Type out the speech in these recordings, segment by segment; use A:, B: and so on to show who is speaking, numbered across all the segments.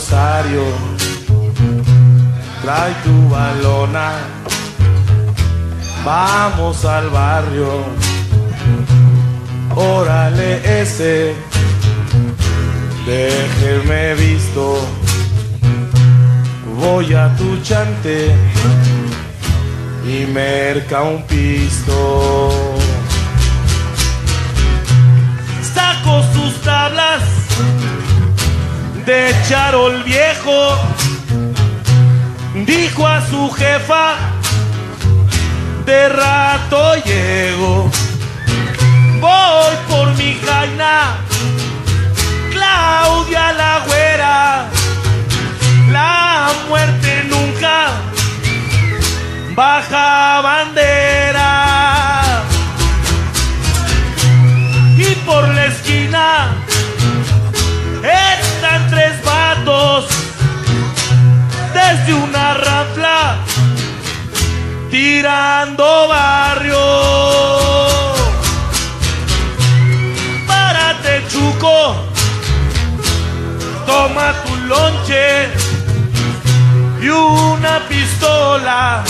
A: Rosario. Trae tu balona, vamos al barrio, órale ese, déjeme visto, voy a tu chante y merca un pisto. Saco sus tablas de charol viejo dijo a su jefa, de rato llego, voy por mi jaina, Claudia la güera, la muerte nunca baja bandera. Y por la esquina están tres vatos desde una rafla tirando barrio. Párate, chuco, toma tu lonche y una pistola.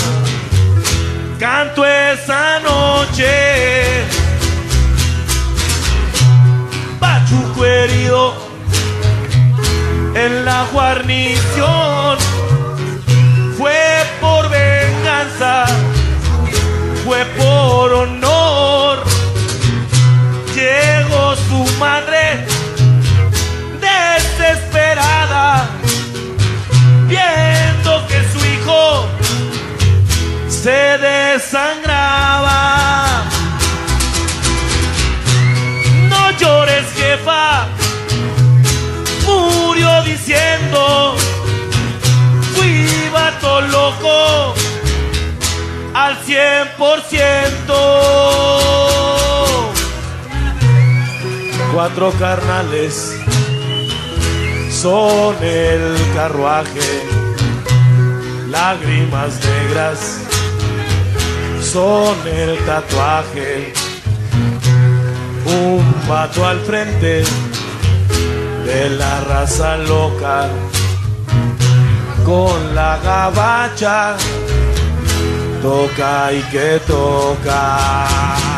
A: Canto esa noche. Pachuco herido en la guarnición fue por venganza, fue por honor. Llegó su madre desesperada, viendo que su hijo se desangraba. Al cien por ciento. Cuatro carnales son el carruaje, lágrimas negras son el tatuaje. Un vato al frente de la raza loca con la gabacha, toca y que toca.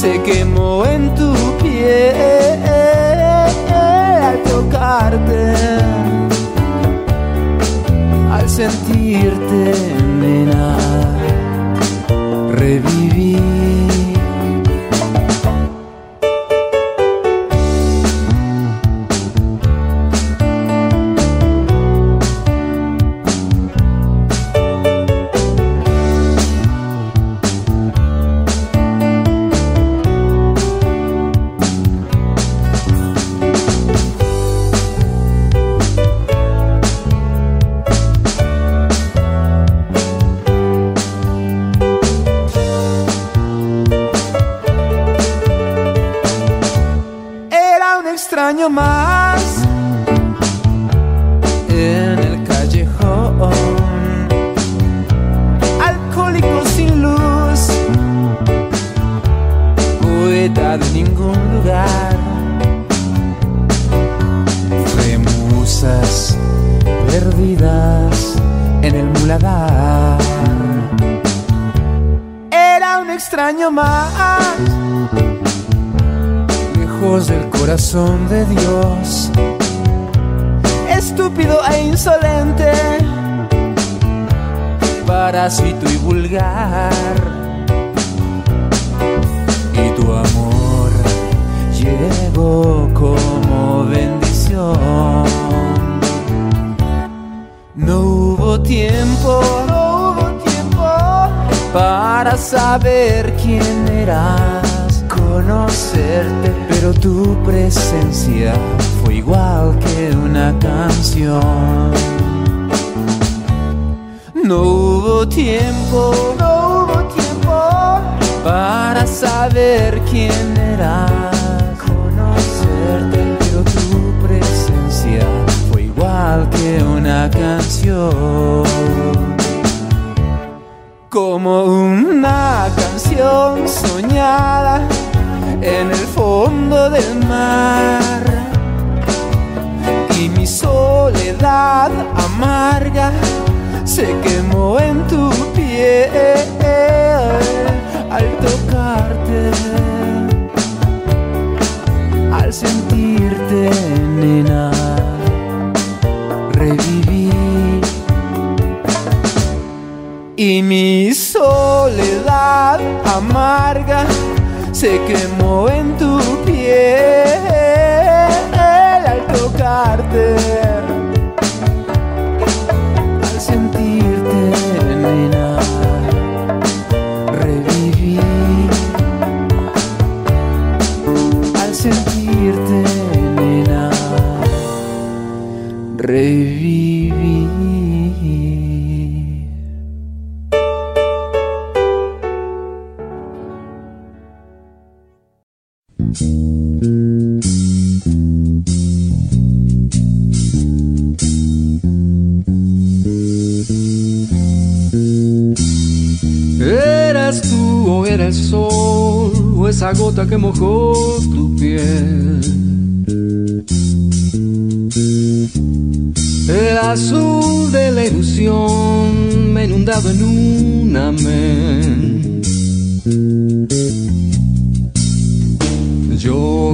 B: Se quemó en tu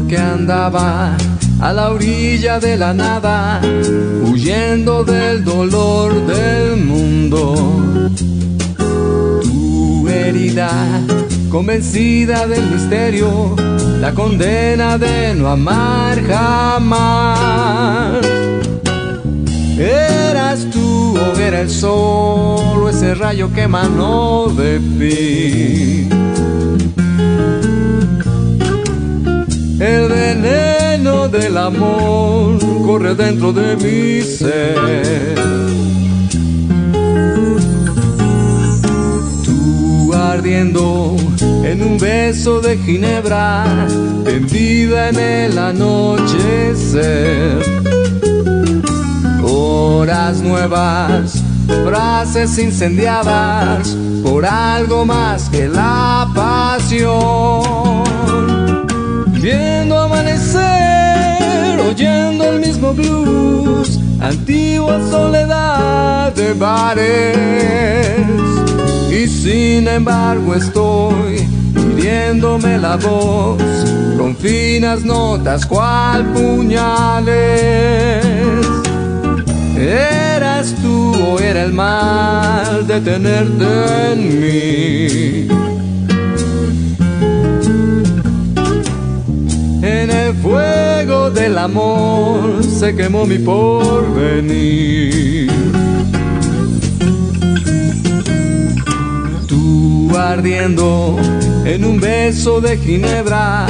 B: que
C: andaba a la orilla de la nada, huyendo del dolor del mundo convencida del misterio, la condena de no amar jamás. Eras tú o era el sol o ese rayo que emanó de ti. El veneno del amor corre dentro de mi ser. en un beso de ginebra, tendida en el anochecer. Horas nuevas, frases incendiadas por algo más que la pasión. Viendo amanecer, oyendo el mismo blues, antigua soledad de bares y sin embargo estoy hiriéndome la voz con finas notas cual puñales. ¿Eras tú o era el mal de tenerte en mí? Fuego del amor se quemó mi porvenir. ardiendo en un beso de ginebra,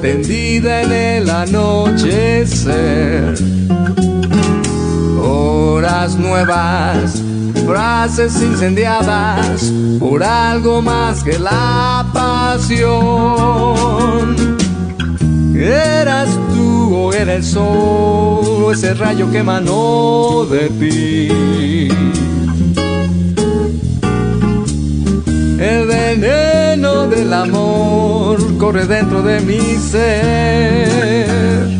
C: tendida en el anochecer. Horas nuevas, frases incendiadas por algo más que la pasión. ¿Eras tú o era el sol ese rayo que emanó de ti? El veneno del amor corre dentro de mi ser.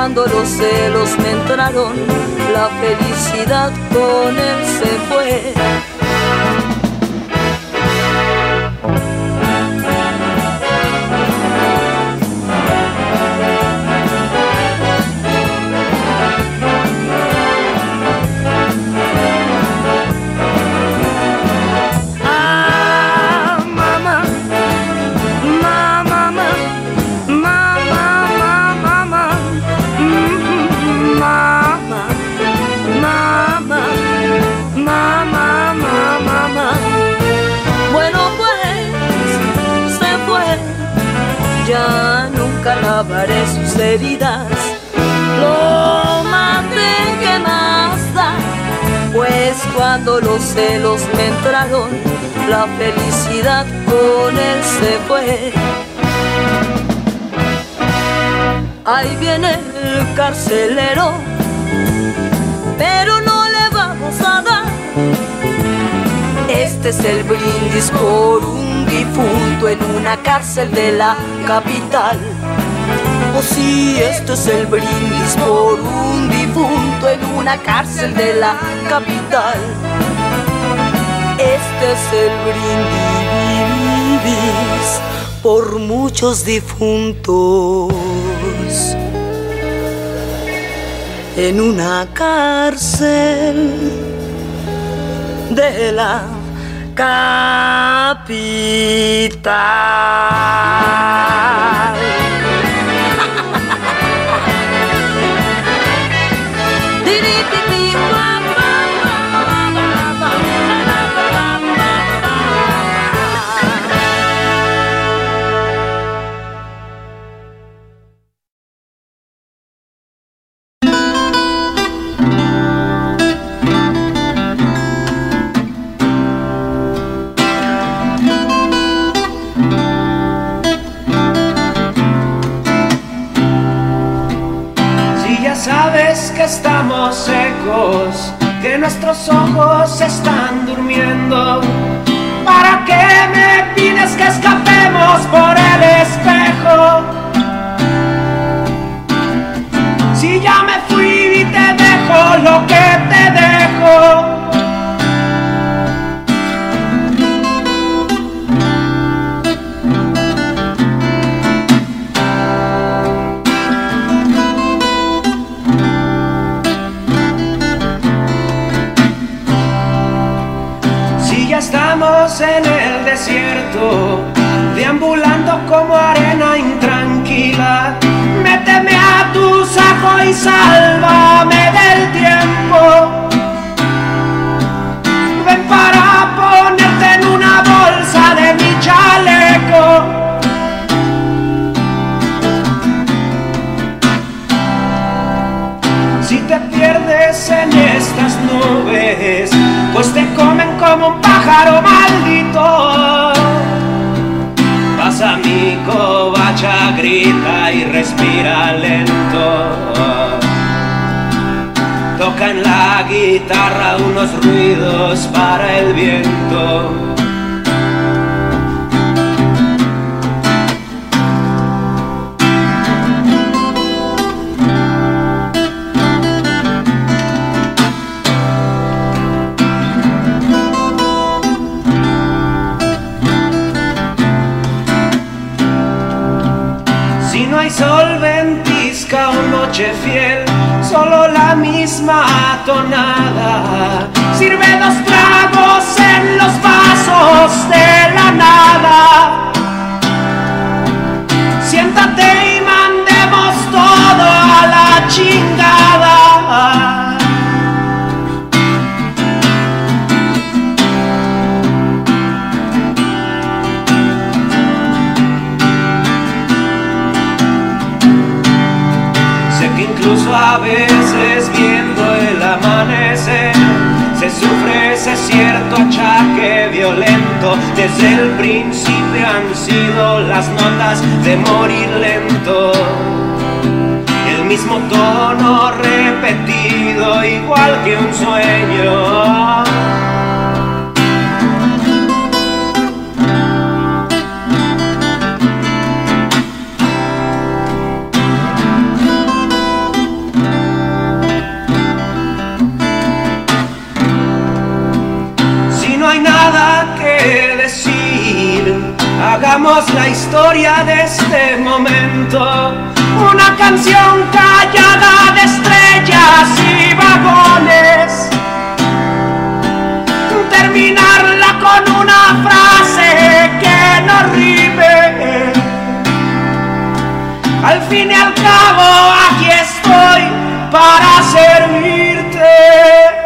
D: cuando los celos me entraron, la felicidad con él se fue. Los celos me entraron, la felicidad con él se fue. Ahí viene el carcelero, pero no le vamos a dar. Este es el brindis por un difunto en una cárcel de la capital. Oh sí, este es el brindis por un difunto en una cárcel de la capital. Este es el brindis por muchos difuntos en una cárcel de la capital.
E: Ruidos para el viento. sol ventisca o noche fiel, solo la misma tonada. Sirve dos tragos en los vasos de la nada. Siéntate y mandemos todo a la chingada. A veces viendo el amanecer se sufre ese cierto achaque violento. Desde el principio han sido las notas de morir lento. El mismo tono repetido, igual que un sueño. Hagamos la historia de este momento, una canción callada de estrellas y vagones, terminarla con una frase que no rime. Al fin y al cabo aquí estoy para servirte.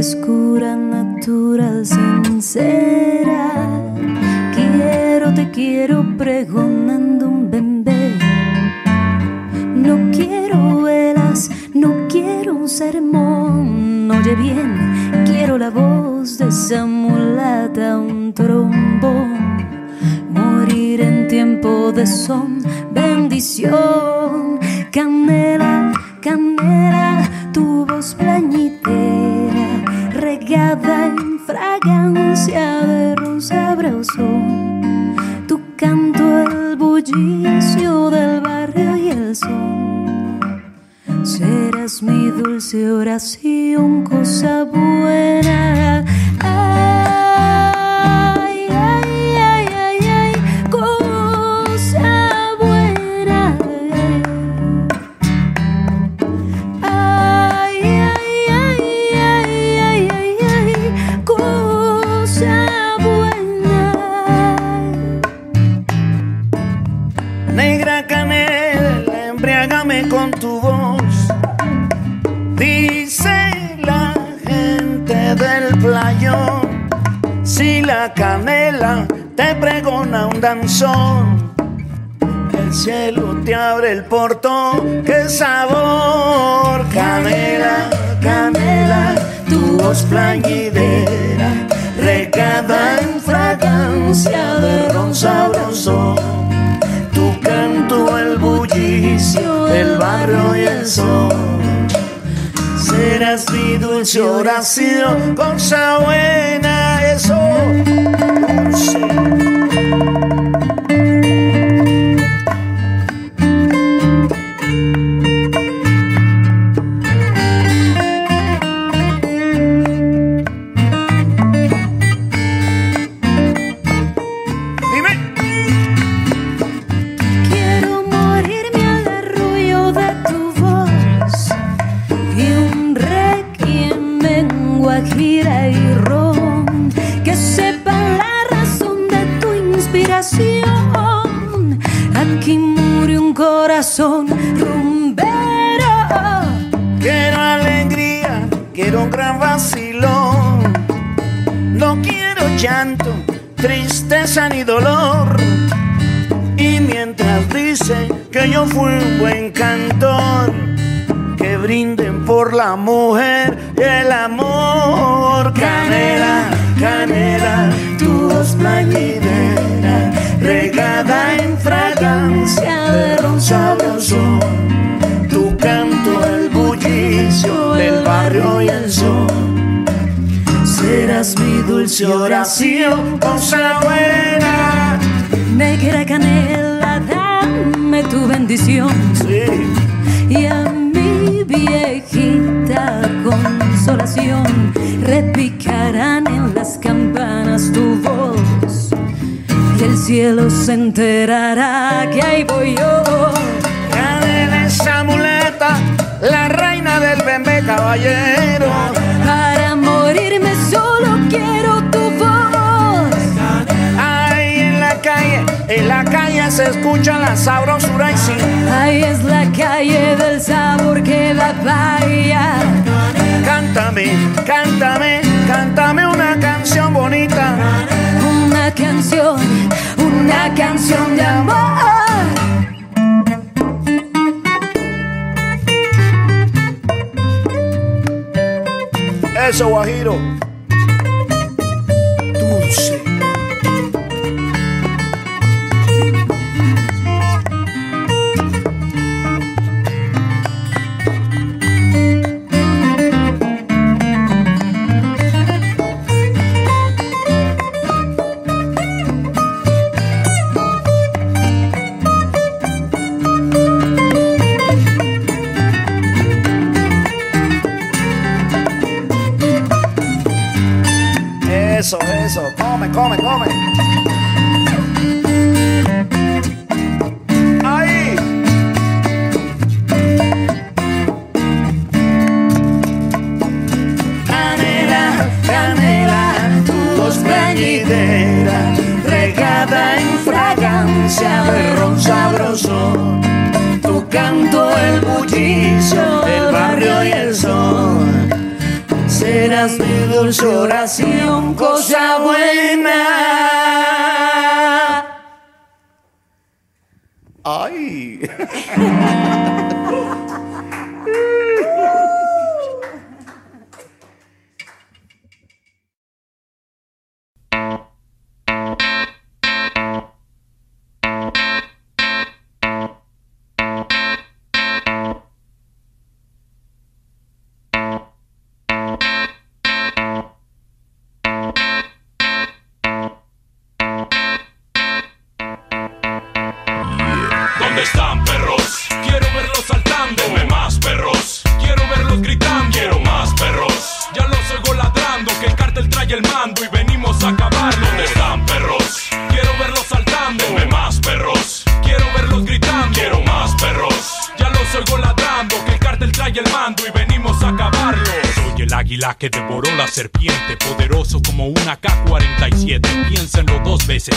F: Frescura natural sincera. Quiero, te quiero pregonando un bebé. No quiero velas, no quiero un sermón. Oye bien, quiero la voz de esa mulata, un trombón. Morir en tiempo de son, bendición. Canela, canela, tu voz plañitera, en fragancia de rosa brozón. Tu canto, el bullicio del barrio y el sol. Serás mi dulce oración, cosa buena.
G: Te pregona un danzón, el cielo te abre el portón, qué sabor, canela, canela, tu voz plañidera, regada en fragancia de ron sabroso. Tu canto, el bullicio del barrio y el sol. Serás mi dulce oración, cosa buena, eso. Dulce. Ni dolor. Y mientras dicen que yo fui un buen cantor, que brinden por la mujer y el amor. Canela, canela, tu voz plañidera, regada en fragancia de sabroso tu canto, el bullicio del barrio y el sol. Serás mi dulce oración, cosa buena.
F: Negra canela, dame tu bendición.
G: Sí,
F: y a mi viejita consolación repicarán en las campanas tu voz y el cielo se enterará que ahí voy yo
G: canela esa muleta, la reina del bebé caballero. En la calle se escucha la sabrosura y sí.
F: ahí es la calle del sabor que da vaya
G: Cántame, cántame, cántame una canción bonita.
F: una canción una canción de amor
G: Eso, Guajiro.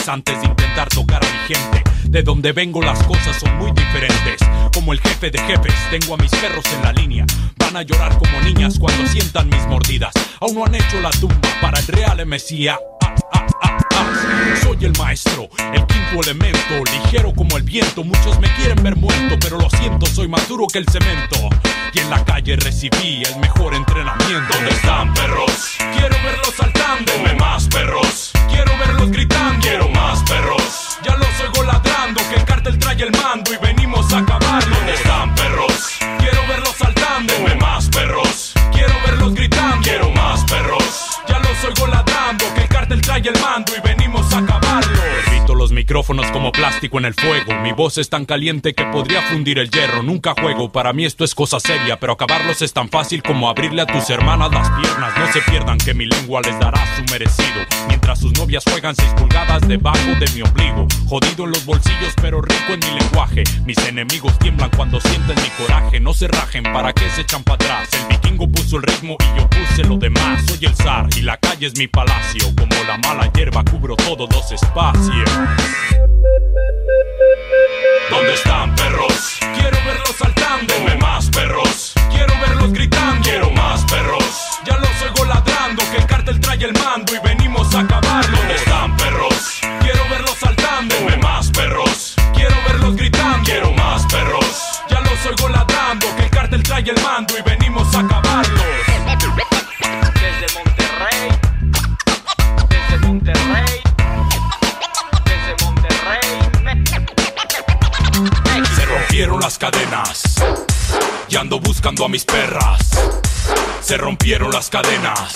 H: Antes de intentar tocar a mi gente. De donde vengo las cosas son muy diferentes. Como el jefe de jefes, tengo a mis perros en la línea. Van a llorar como niñas cuando sientan mis mordidas. Aún no han hecho la tumba para el real Mesías. Soy el maestro, el quinto elemento, ligero como el viento. Muchos me quieren ver muerto, pero lo siento, soy más duro que el cemento. Y en la calle recibí el mejor entrenamiento. ¿Dónde están perros? Quiero verlos saltando. Dame más perros. Quiero verlos gritando. Quiero más perros. Ya los oigo ladrando, que el cártel trae el mando y venimos a acabarlo. ¿Dónde están perros? Quiero verlos saltando. Dame más perros. Quiero verlos gritando. Quiero más perros. Ya los oigo ladrando, que el cártel trae el mando y venimos a acabarlo. Evito los micrófonos como plástico en el fuego. Mi voz es tan caliente que podría fundir el hierro. Nunca juego, para mí esto es cosa seria, pero acabarlos es tan fácil como abrirle a tus hermanas las piernas. No se pierdan que mi lengua les dará su merecido. Mientras sus novias juegan seis pulgadas debajo de mi ombligo. Jodido en los bolsillos, pero rico en mi lenguaje. Mis enemigos tiemblan cuando sienten mi coraje. No se rajen, ¿para que se echan para atrás? Vikingo puso el ritmo y yo puse lo demás. Soy el zar y la calle es mi palacio. Como la mala hierba cubro todos los espacios. ¿Dónde están perros? Quiero verlos saltando. Mis perras. Se rompieron las cadenas.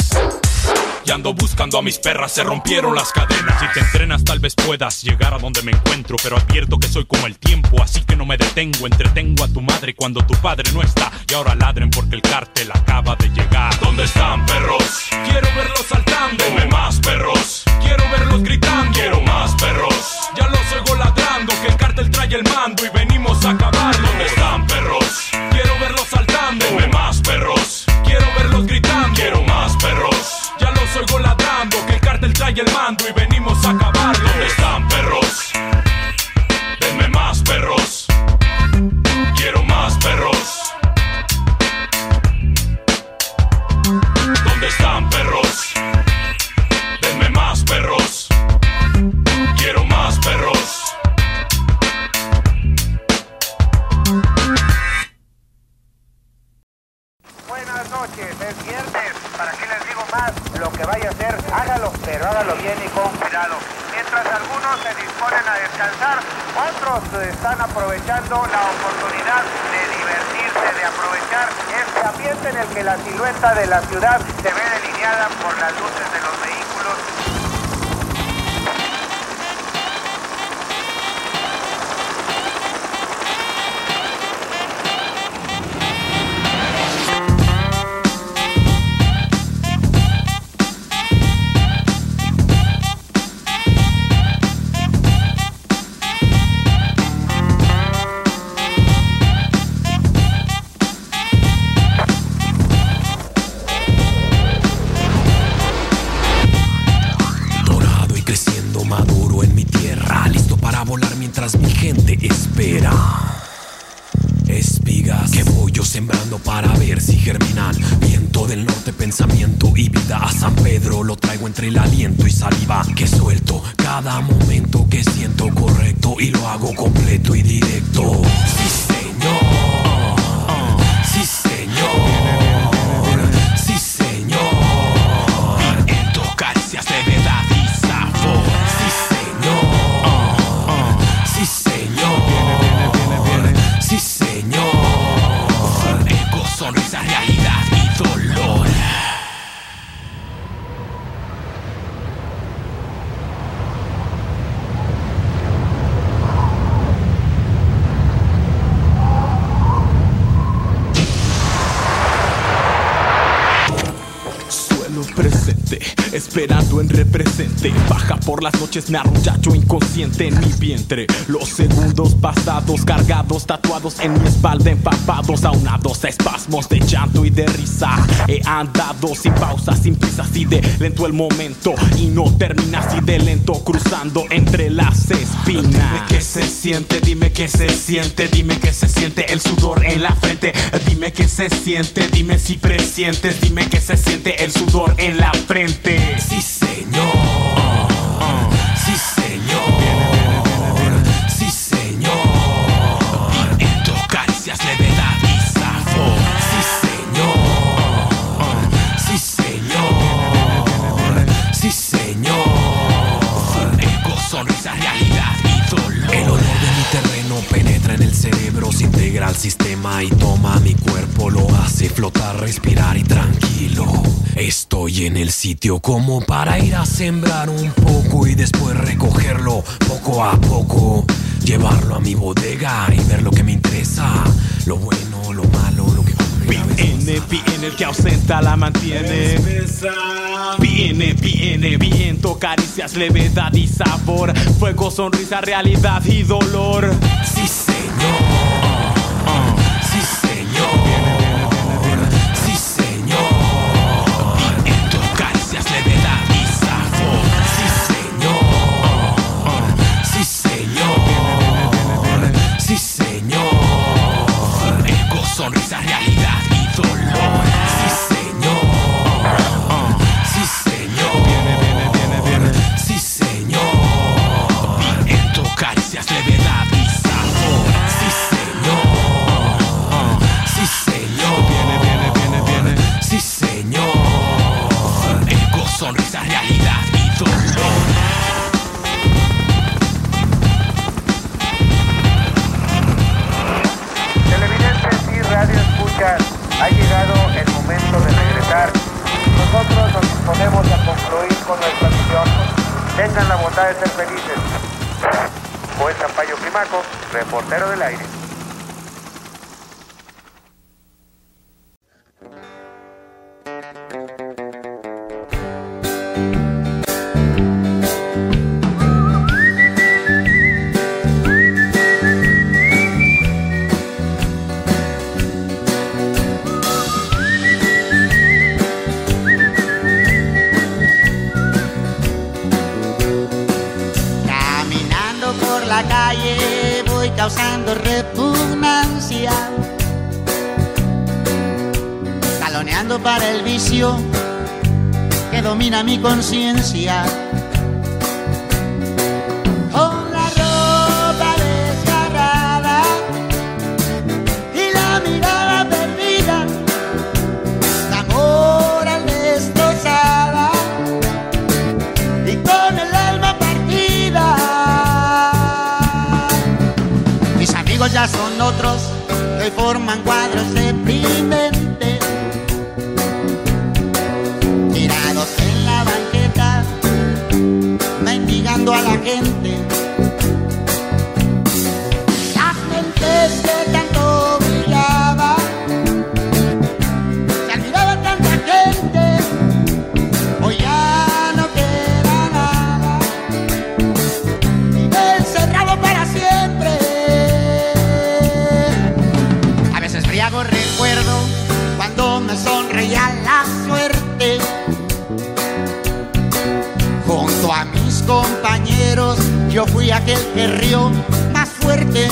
H: Y ando buscando a mis perras, se rompieron las cadenas. Si te entrenas, tal vez puedas llegar a donde me encuentro. Pero advierto que soy como el tiempo, así que no me detengo. Entretengo a tu madre cuando tu padre no está. Y ahora ladren porque el cártel acaba de llegar. ¿Dónde están perros? Quiero verlos saltando. Dame más perros. Quiero verlos gritando. Quiero más perros. Ya los oigo ladrando que el cártel trae el mando y venimos a acabarlo. ¿Dónde están perros? Quiero verlos saltando. Dame más perros. Quiero verlos trae el mando y venimos a acabarlo.
I: Que vaya a hacer, hágalo, pero hágalo bien y con cuidado. Mientras algunos se disponen a descansar, otros están aprovechando la oportunidad de divertirse, de aprovechar este ambiente en el que la silueta de la ciudad se ve delineada por las luces de los vehículos
J: para ver si germinan. Viento del norte, pensamiento y vida. A San Pedro lo traigo entre el aliento y saliva. Que suelto cada momento que siento correcto y lo hago completo y directo. Sí, señor. Sí, señor.
K: Esperando en represente. Baja por las noches, me arrullacho inconsciente en mi vientre. Los segundos pasados, cargados, tatuados en mi espalda, empapados, aunados a espasmos de llanto y de risa. He andado sin pausa, sin prisa, así de lento el momento. Y no termina así de lento, cruzando entre las espinas. Dime qué se siente, dime qué se siente, dime qué se siente el sudor en la frente. Qué se siente, dime si presientes, dime qué se siente el sudor en la frente.
J: Sí, señor. Sí, señor. Sí, señor. En tus caricias levedad y sabor. Sí, señor. Sí, señor. Sí, señor. Ego, sonrisa, realidad y dolor. El olor de mi terreno penetra en el cerebro, se integra al sistema y toma mi cuerpo, lo hace flotar, respirar y tranquilo. Estoy en el sitio como para ir a sembrar un poco y después recogerlo poco a poco. Llevarlo a mi bodega y ver lo que me interesa. Lo bueno, lo malo, lo que
K: Viene, viene el que ausenta la mantiene. Viene, viene, viento, caricias, levedad y sabor. Fuego, sonrisa, realidad y dolor.
J: Sí, señor.
I: Momento de regresar. Nosotros nos disponemos a concluir con nuestra misión. Tengan la bondad de ser felices. Juez Zampayo Climaco, reportero del aire.
L: Domina mi conciencia. Con la ropa desgarrada y la mirada perdida, la moral destrozada y con el alma partida. Mis amigos ya son otros que forman cuadros Yo fui aquel que rió más fuerte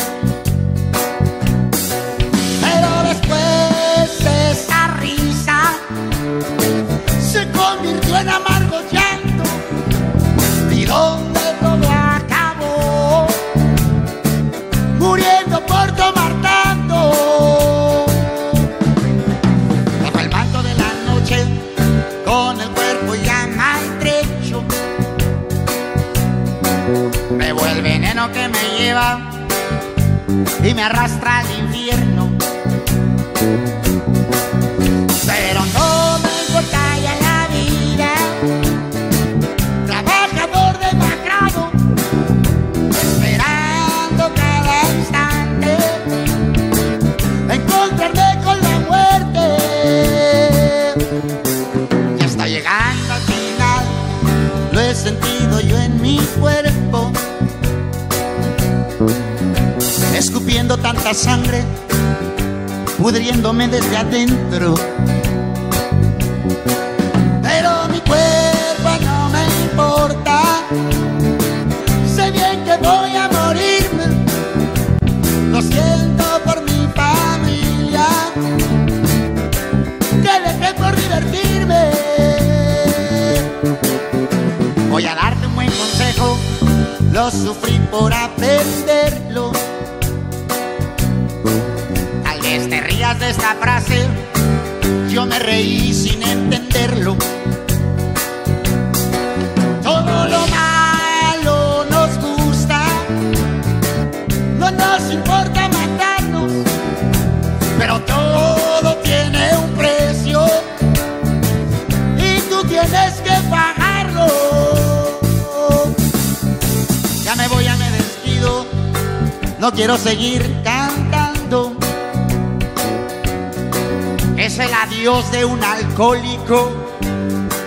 L: alcohólico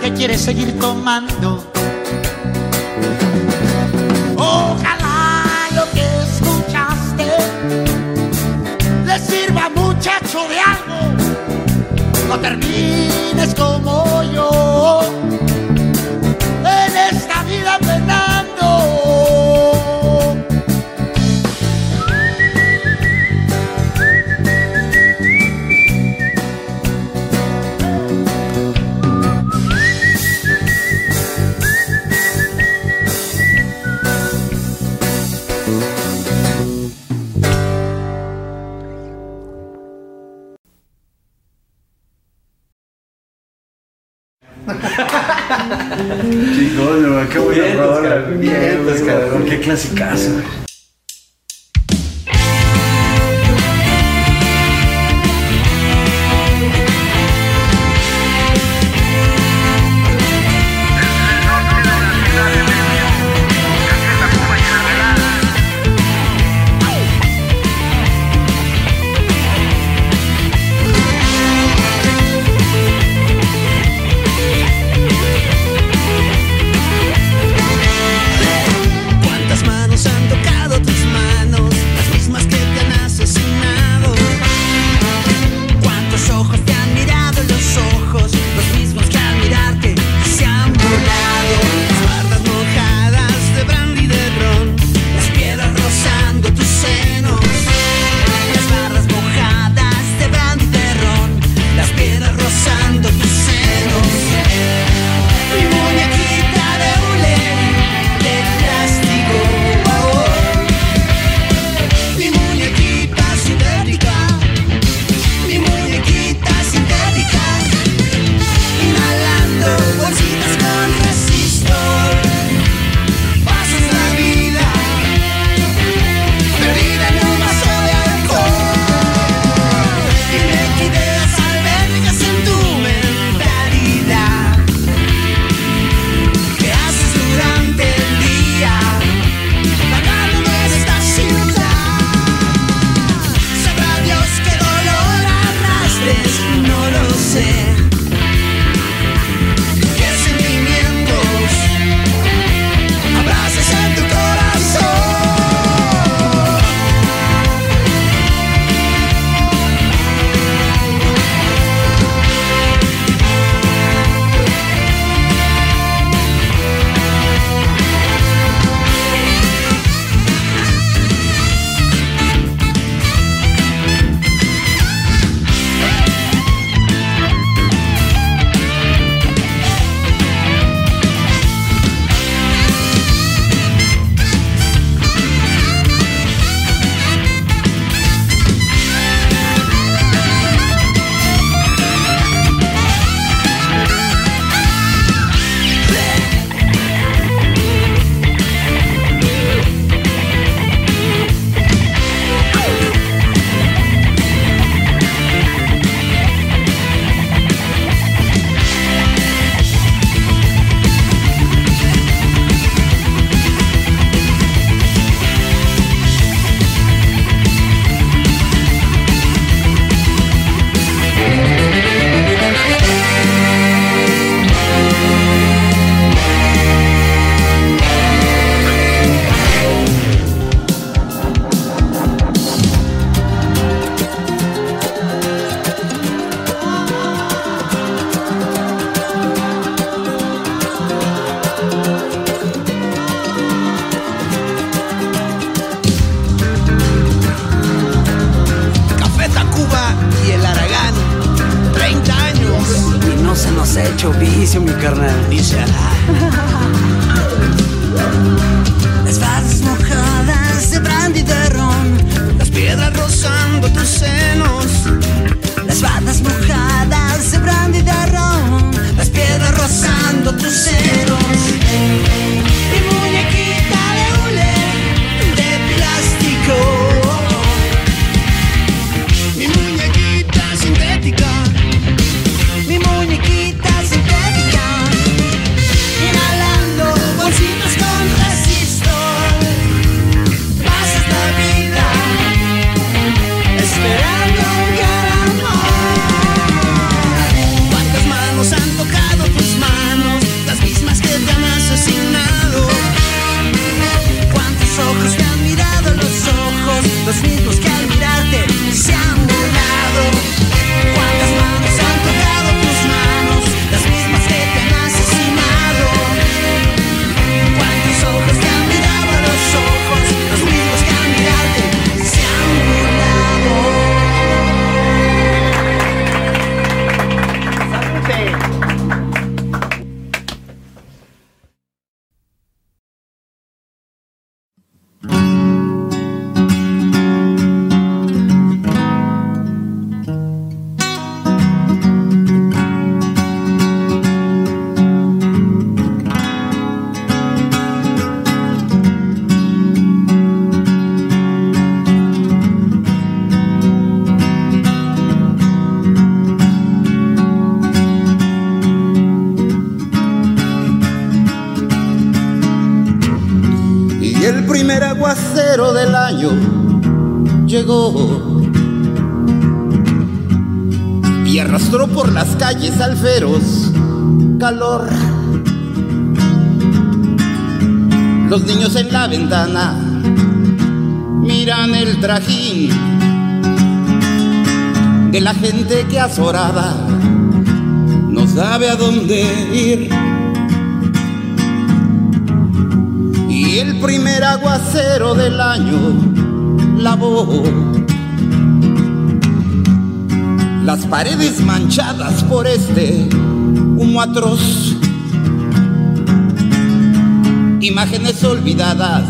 L: que quiere seguir tomando.
M: Calles al feroz calor. Los niños en la ventana miran el trajín de la gente que azorada no sabe a dónde ir. Y el primer aguacero del año lavó las paredes manchadas por este humo atroz. Imágenes olvidadas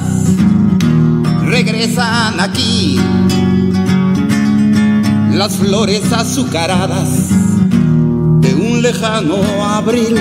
M: regresan aquí. Las flores azucaradas de un lejano abril.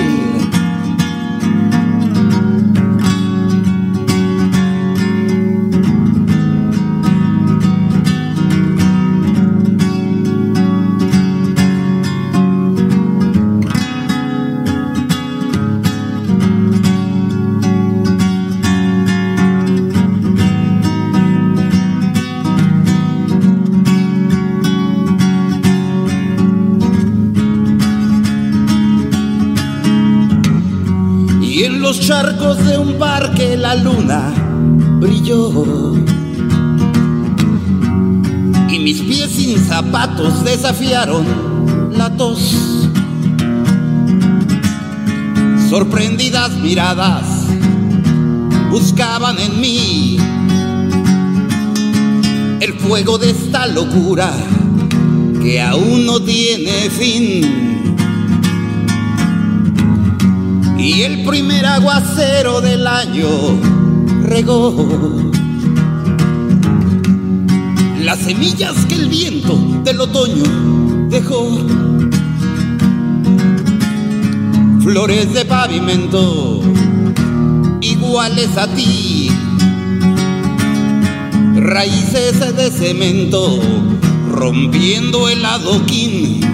M: Charcos de un parque la luna brilló. Y mis pies sin zapatos desafiaron la tos. Sorprendidas miradas buscaban en mí el fuego de esta locura que aún no tiene fin. Y el primer aguacero del año regó las semillas que el viento del otoño dejó. Flores de pavimento iguales a ti, raíces de cemento rompiendo el adoquín.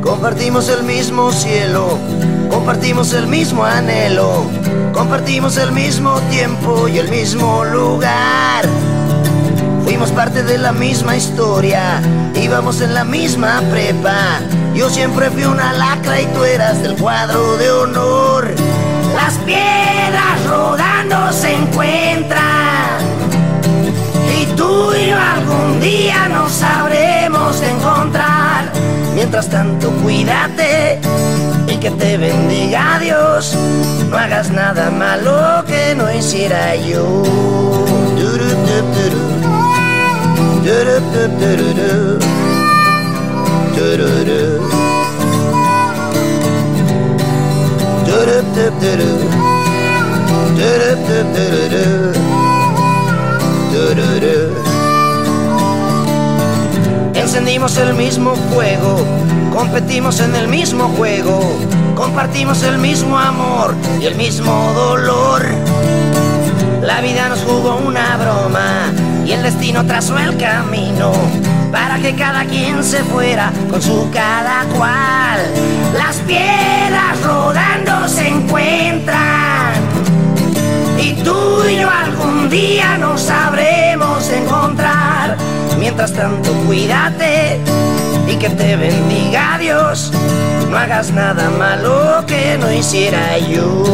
N: Compartimos el mismo cielo, compartimos el mismo anhelo, compartimos el mismo tiempo y el mismo lugar. Fuimos parte de la misma historia, íbamos en la misma prepa. Yo siempre fui una lacra y tú eras del cuadro de honor. Las piedras rodando se encuentran y tú y yo algún día nos sabremos encontrar. Mientras tanto, cuídate y que te bendiga Dios. No hagas nada malo que no hiciera yo. Encendimos el mismo fuego, competimos en el mismo juego, compartimos el mismo amor y el mismo dolor. La vida nos jugó una broma y el destino trazó el camino para que cada quien se fuera con su cada cual. Las piedras rodando se encuentran y tú y yo algún día nos sabremos encontrar. Mientras tanto, cuídate y que te bendiga Dios. No hagas nada malo que no hiciera yo.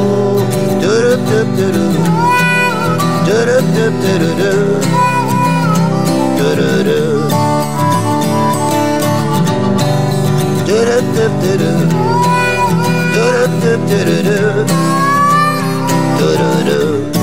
N: görürüm. Dürüp düp dürüp Dürüp düp dürürüm. Dürürüm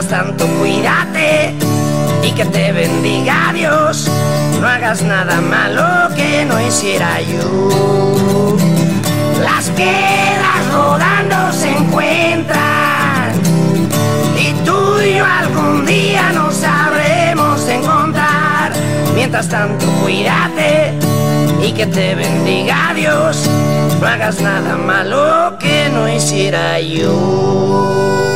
N: Mientras tanto, cuídate y que te bendiga Dios. No hagas nada malo que no hiciera yo. Las piedras rodando se encuentran y tú y yo algún día nos sabremos encontrar. Mientras tanto, cuídate y que te bendiga Dios. No hagas nada malo que no hiciera yo.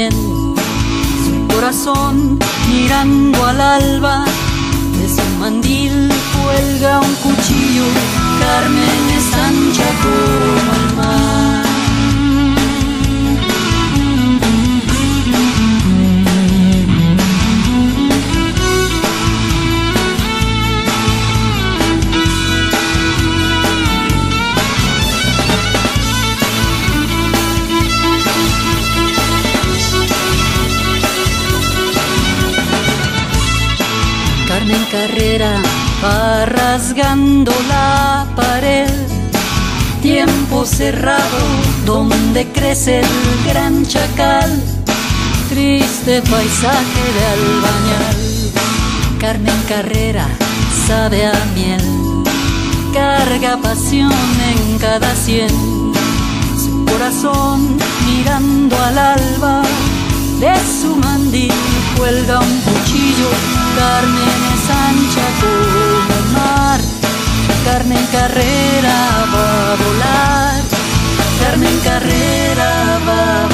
F: su corazón mirando al alba. De su mandil cuelga un cuchillo, Carmen. rasgando la pared. Tiempo cerrado donde crece el gran chacal. Triste paisaje de albañal. Carmen Carrera sabe a miel. Carga pasión en cada cien. Su corazón mirando al alba. De su mandil cuelga un cuchillo. Carmen es ancha carne en carrera va volar, carne en carrera va volar.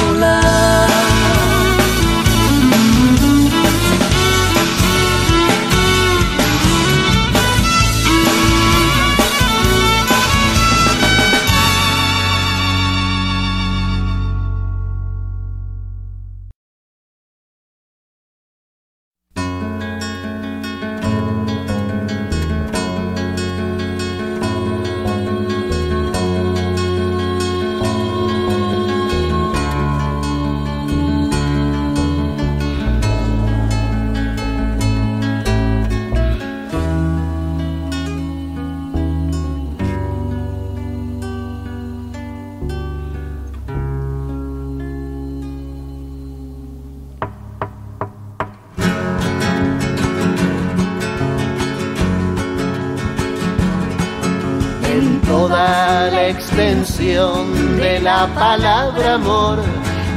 O: La extensión de la palabra amor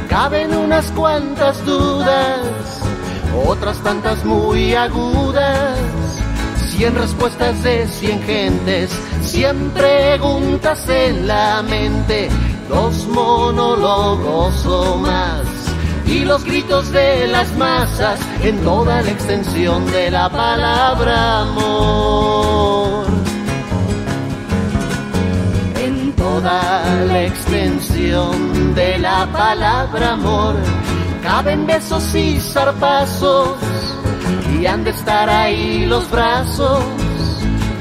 O: caben unas cuantas dudas, otras tantas muy agudas. Cien respuestas de cien gentes, cien preguntas en la mente, dos monólogos o más. Y los gritos de las masas en toda la extensión de la palabra amor. Toda la extensión de la palabra amor caben besos y zarpazos y han de estar ahí los brazos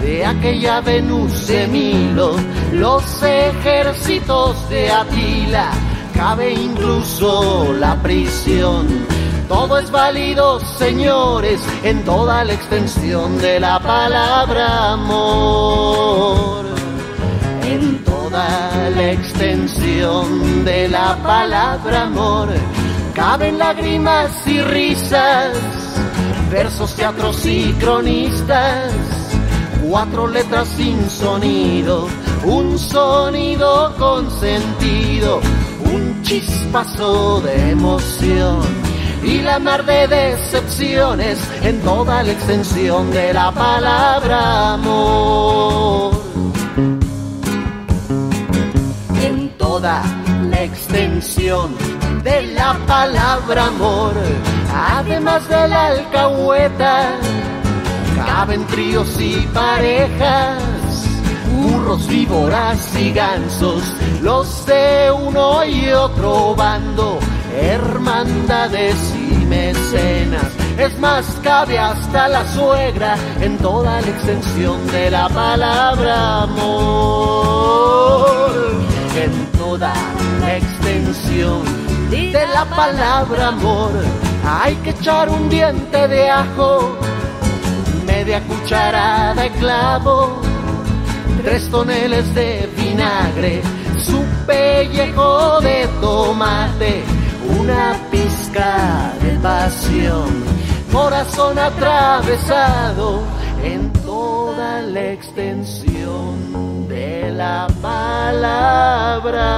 O: de aquella Venus de Milo, los ejércitos de Atila, cabe incluso la prisión. Todo es válido, señores, en toda la extensión de la palabra amor. En toda la extensión de la palabra amor caben lágrimas y risas, versos, teatros y cronistas, cuatro letras sin sonido, un sonido con sentido, un chispazo de emoción y la mar de decepciones en toda la extensión de la palabra amor. Toda la extensión de la palabra amor, además de la alcahueta, caben tríos y parejas, burros, víboras y gansos, los de uno y otro bando, hermandades y mecenas. Es más, cabe hasta la suegra en toda la extensión de la palabra amor. Toda la extensión de la palabra amor. Hay que echar un diente de ajo, media cucharada de clavo, tres toneles de vinagre, su pellejo de tomate, una pizca de pasión, corazón atravesado en toda la extensión la palabra.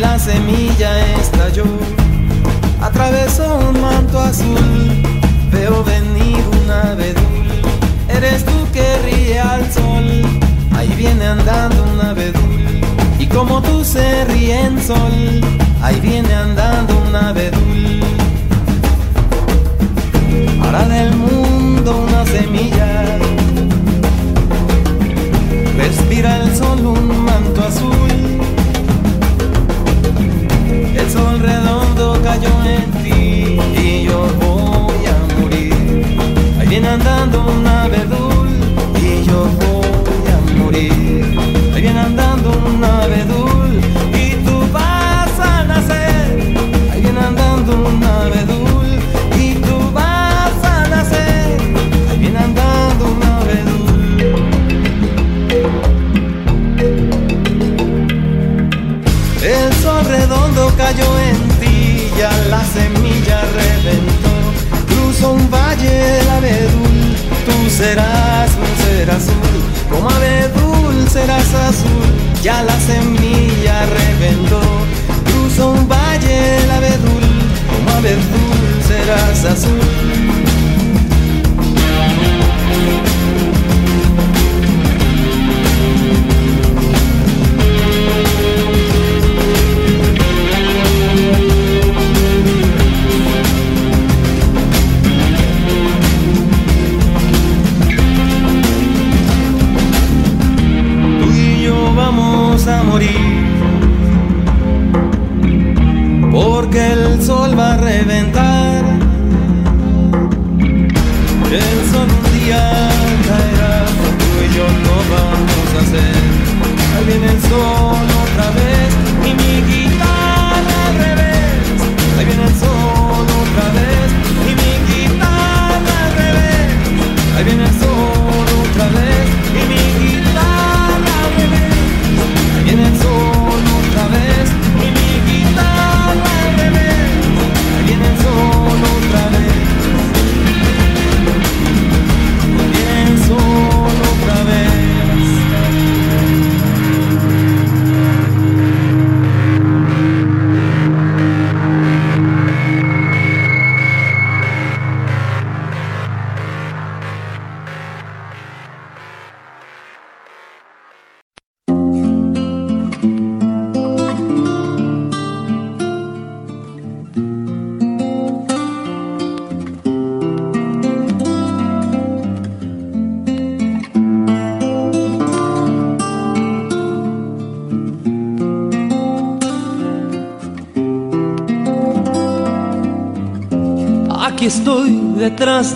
C: La semilla estalló. Atravesó un manto azul, veo venir un abedul. Eres tú que ríe al sol, ahí viene andando un abedul. Y como tú se ríe en sol, ahí viene andando un abedul. Hará del mundo una semilla, respira el sol un manto azul. Redondo cayó en ti y yo voy a morir. Ahí viene andando un abedul y yo voy a morir. En ti, ya la semilla reventó. Cruzó un valle el abedul, tú serás un ser azul. Como abedul serás azul, ya la semilla reventó. Cruzó un valle el abedul, como abedul serás azul. Morir. Porque el sol va a reventar. El sol un día caerá. Tú y yo lo vamos a hacer. Ahí viene el sol otra vez. Y mi guitarra al revés. Ahí viene el sol otra vez. Y mi guitarra al revés. Ahí viene el sol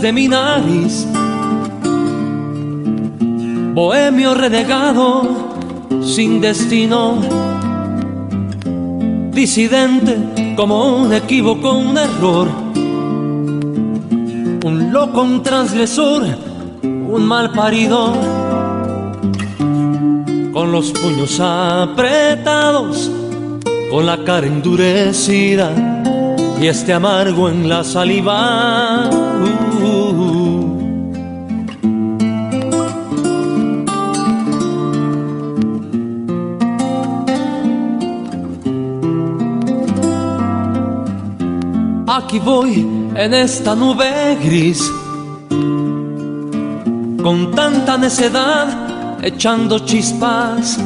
P: de mi nariz, bohemio renegado, sin destino, disidente como un equívoco, un error, un loco, un transgresor, un mal parido, con los puños apretados, con la cara endurecida y este amargo en la saliva. Voy en esta nube gris, con tanta necedad, echando chispas,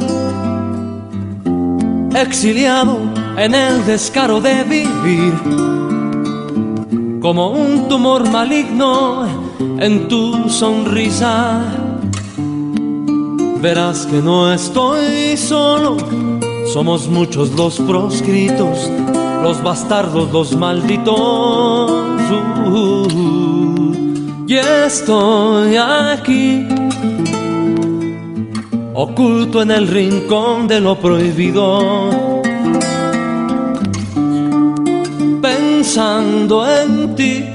P: exiliado en el descaro de vivir, como un tumor maligno en tu sonrisa. Verás que no estoy solo, somos muchos los proscritos, los bastardos, los malditos. Uh, y estoy aquí, oculto en el rincón de lo prohibido pensando en ti,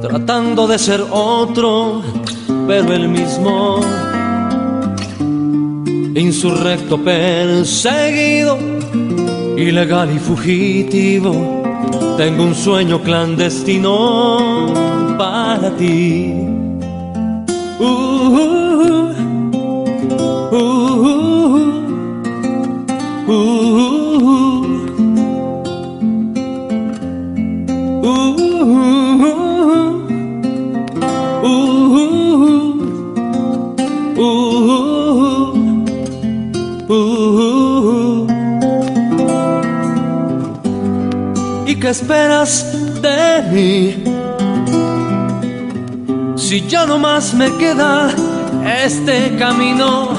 P: tratando de ser otro, pero el mismo, insurrecto, perseguido, ilegal y fugitivo. Tengo un sueño clandestino para ti. Uh, uh, esperas de mí? Si ya no más me queda este camino,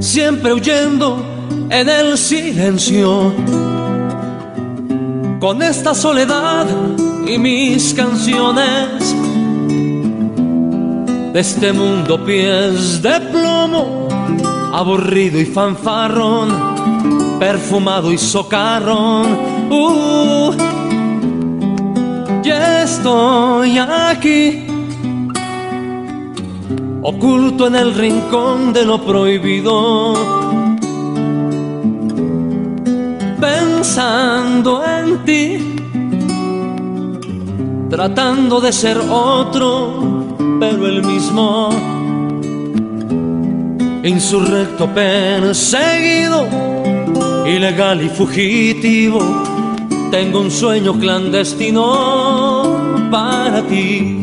P: siempre huyendo en el silencio. Con esta soledad y mis canciones, de este mundo pies de plomo, aburrido y fanfarrón, perfumado y socarrón. Uh, estoy aquí, oculto en el rincón de lo prohibido, pensando en ti, tratando de ser otro, pero el mismo. Insurrecto, perseguido, ilegal y fugitivo tengo un sueño clandestino para ti.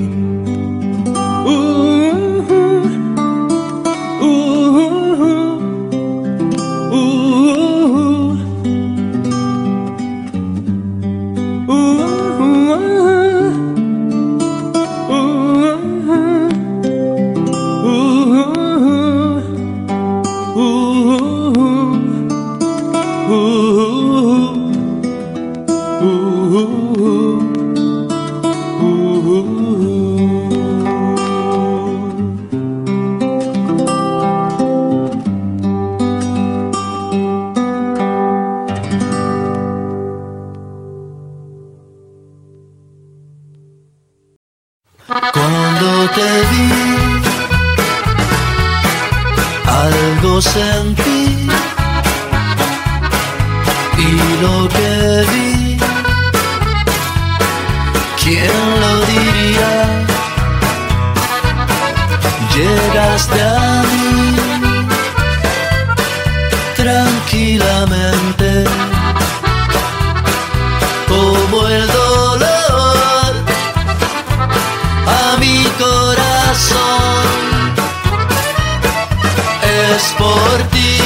Q: Es por ti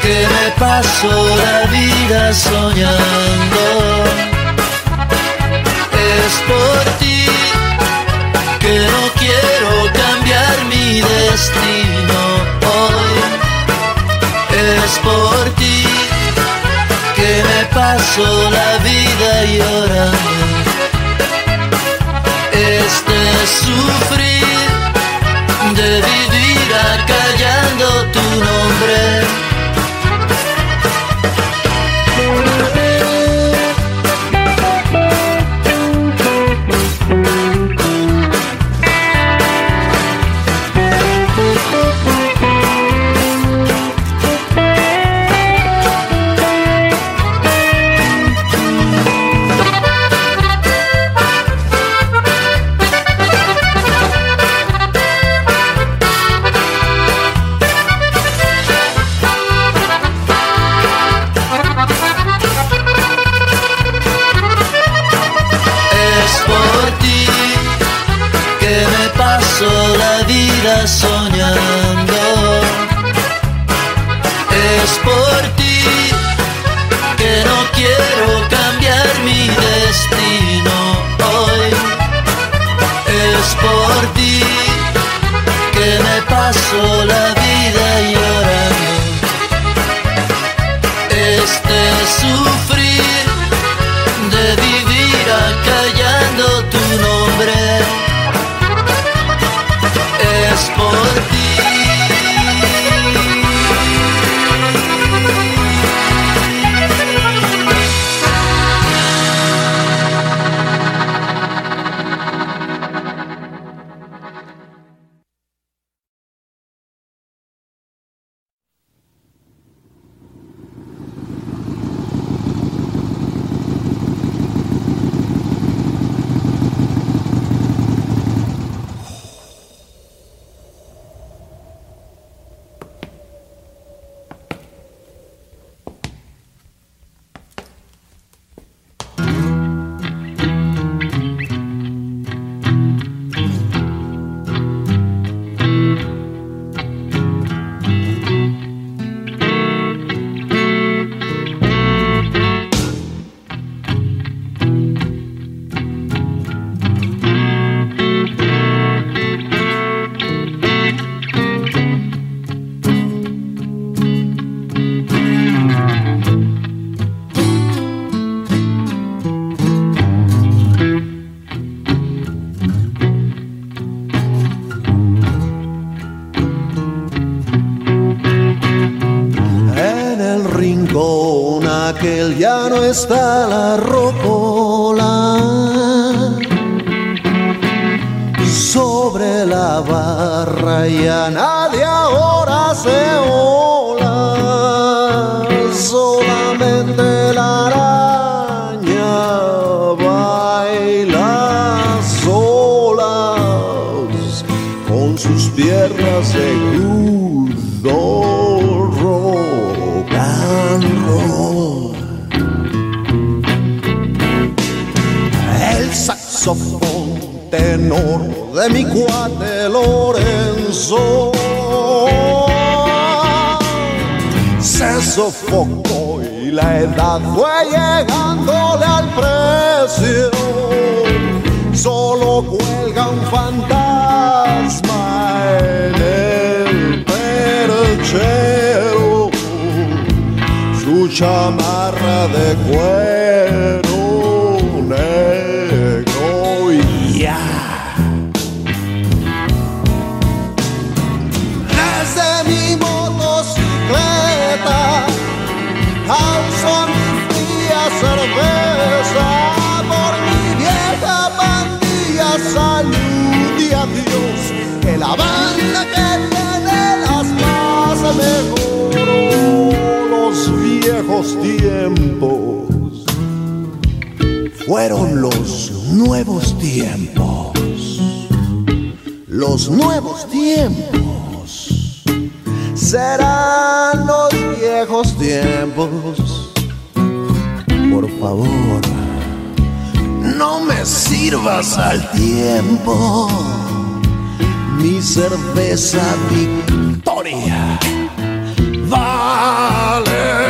Q: que me paso la vida soñando. Es por ti que no quiero cambiar mi destino hoy. Es por ti que me paso la vida llorando este sufrir de vivir acallando tu nombre.
R: Se sofocó y la edad fue llegándole al precio. Solo cuelga un fantasma en el perchero, su chamarra de cuero la banda que tiene las más mejoró los viejos tiempos. Fueron los nuevos tiempos. Los nuevos tiempos serán los viejos tiempos. Por favor, no me sirvas al tiempo mi cerveza victoria. Valedor.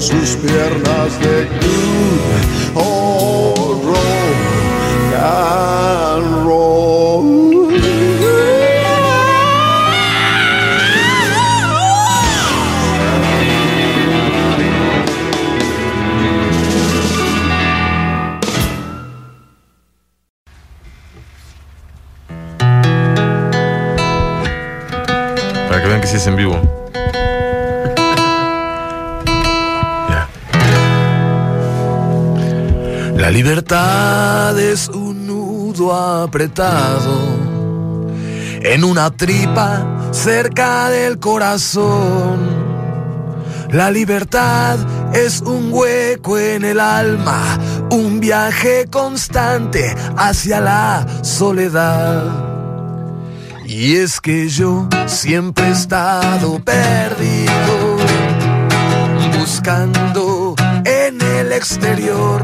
R: Sus piernas de grudo
S: libertad es un nudo apretado en una tripa cerca del corazón. La libertad es un hueco en el alma, un viaje constante hacia la soledad. Y es que yo siempre he estado perdido, buscando en el exterior.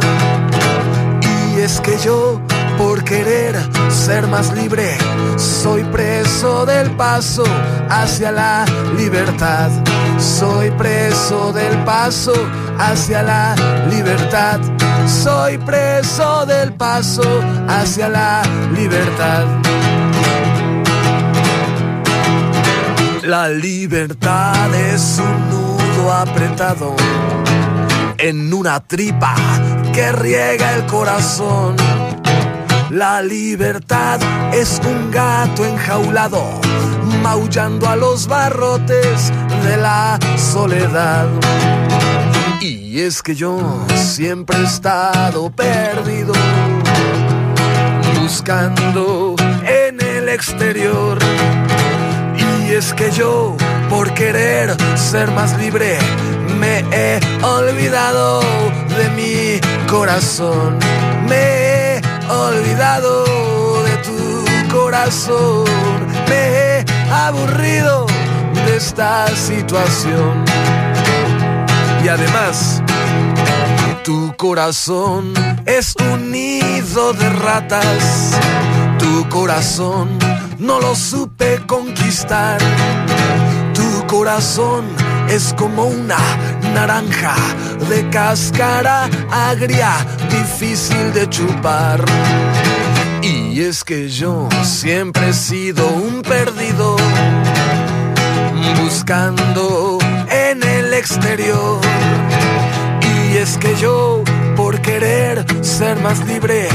S: Y es que yo, por querer ser más libre, soy preso del paso hacia la libertad. Soy preso del paso hacia la libertad. Soy preso del paso hacia la libertad. La libertad es un nudo apretado en una tripa que riega el corazón. La libertad es un gato enjaulado, maullando a los barrotes de la soledad. Y es que yo siempre he estado perdido, buscando en el exterior. Y es que yo, por querer ser más libre, me he olvidado de mi Me he olvidado de tu corazón. Me he aburrido de esta situación. Y además, tu corazón es un nido de ratas. Tu corazón no lo supe conquistar. Tu corazón es como una naranja de cáscara agria, difícil de chupar. Y es que yo siempre he sido un perdido, buscando en el exterior. Y es que yo, por querer ser más libre,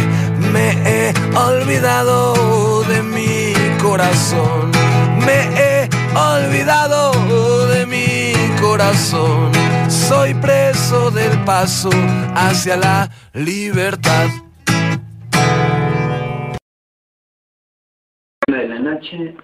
S: me he olvidado de mi corazón. Me he olvidado corazón. Soy preso del paso hacia la libertad.
T: la noche.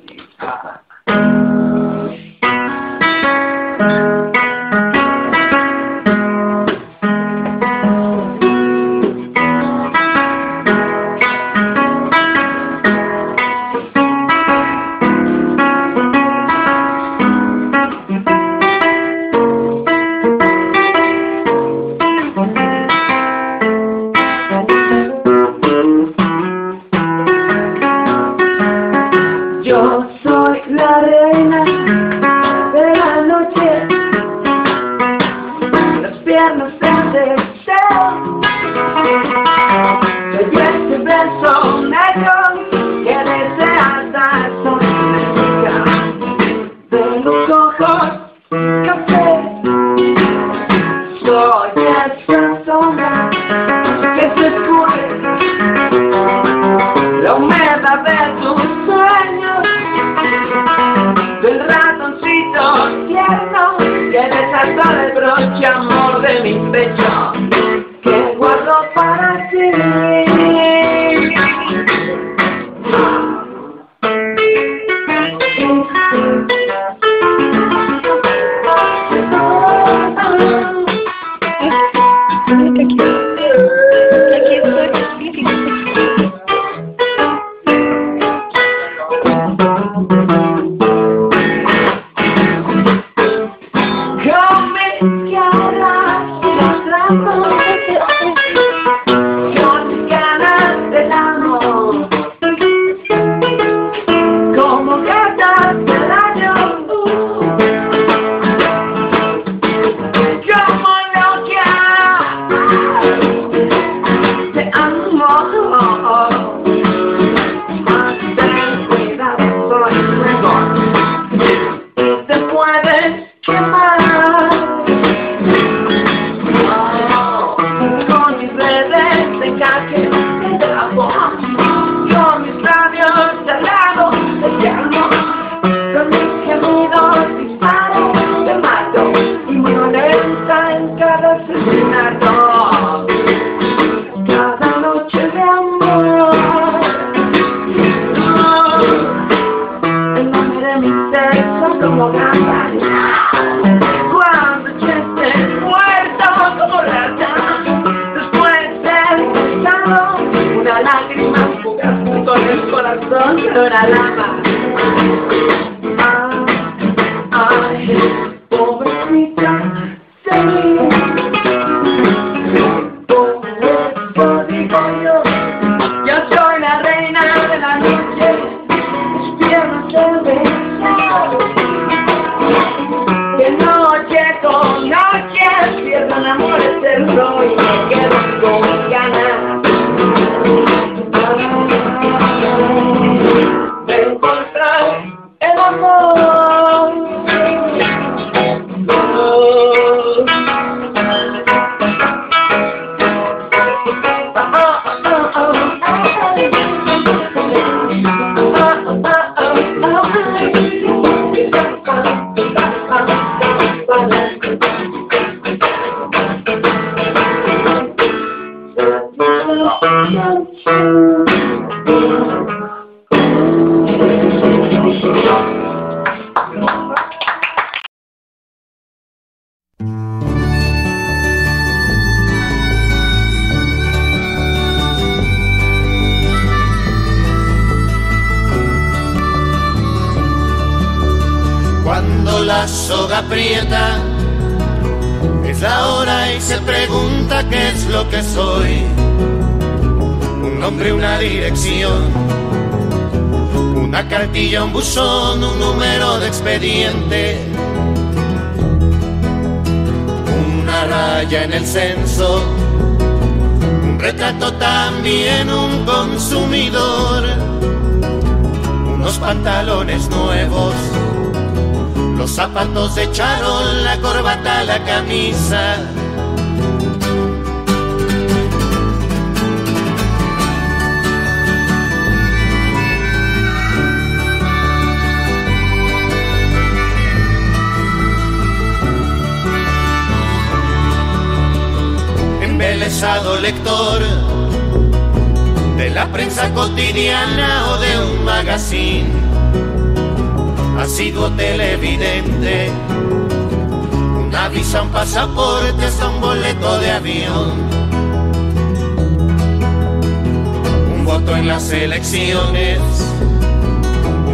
O: Voto en las elecciones.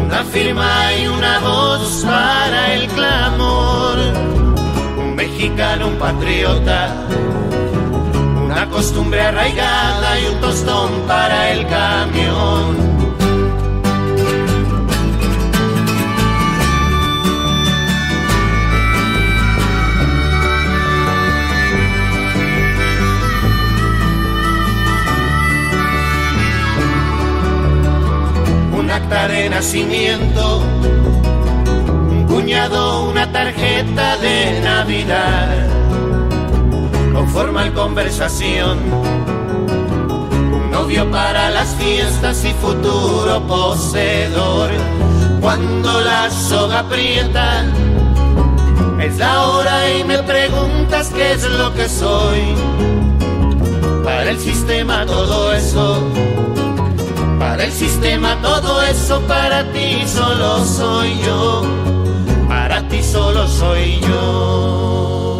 O: Una firma y una voz para el clamor. Un mexicano, un patriota. Una costumbre arraigada y un tostón para el camión de nacimiento, un cuñado, una tarjeta de Navidad, con formal conversación, un novio para las fiestas y futuro poseedor. Cuando la soga aprieta, es la hora y me preguntas qué es lo que soy. Para el sistema todo eso para el sistema todo eso, para ti solo soy yo. Para ti solo soy yo.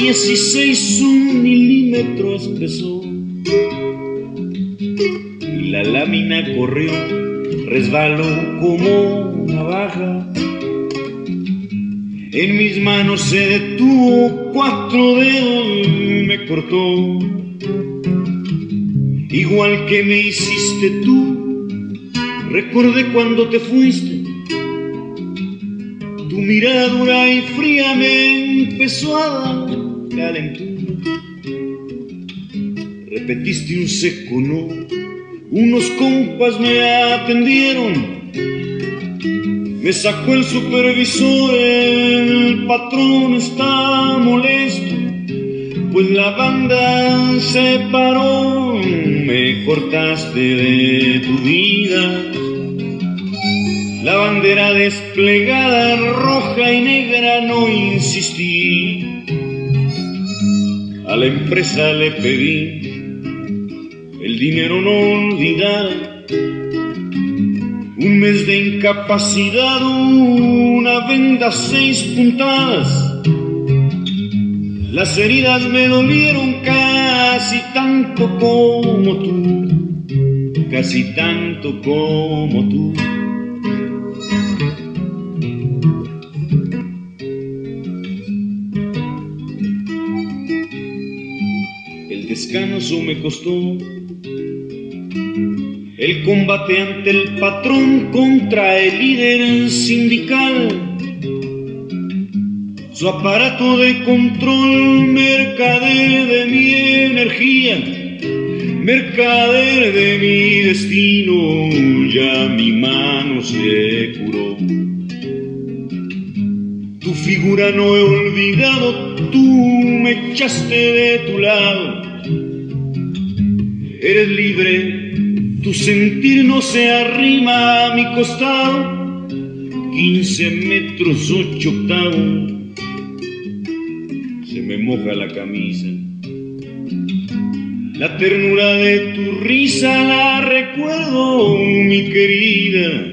U: 16 un milímetro espesor. Y la lámina corrió, resbaló como navaja. En mis manos se detuvo, cuatro dedos me cortó. Igual que me hiciste tú, recordé cuando te fuiste mirada dura y fría me empezó a dar calentura. Repetiste un seco no, unos compas me atendieron. Me sacó el supervisor, el patrón está molesto, pues la banda se paró, me cortaste de tu vida la bandera desplegada roja y negra no insistí. A la empresa le pedí el dinero no olvidar. Un mes de incapacidad, una venda, seis puntadas. Las heridas me dolieron casi tanto como tú, casi tanto como tú. Descanso me costó. El combate ante el patrón contra el líder sindical. su aparato de control, mercader de mi energía, mercader de mi destino, ya mi mano se curó. Tu figura no he olvidado, tú me echaste de tu lado. Eres libre, tu sentir no se arrima a mi costado. 15 metros, 8 octavos, se me moja la camisa. La ternura de tu risa la recuerdo, mi querida,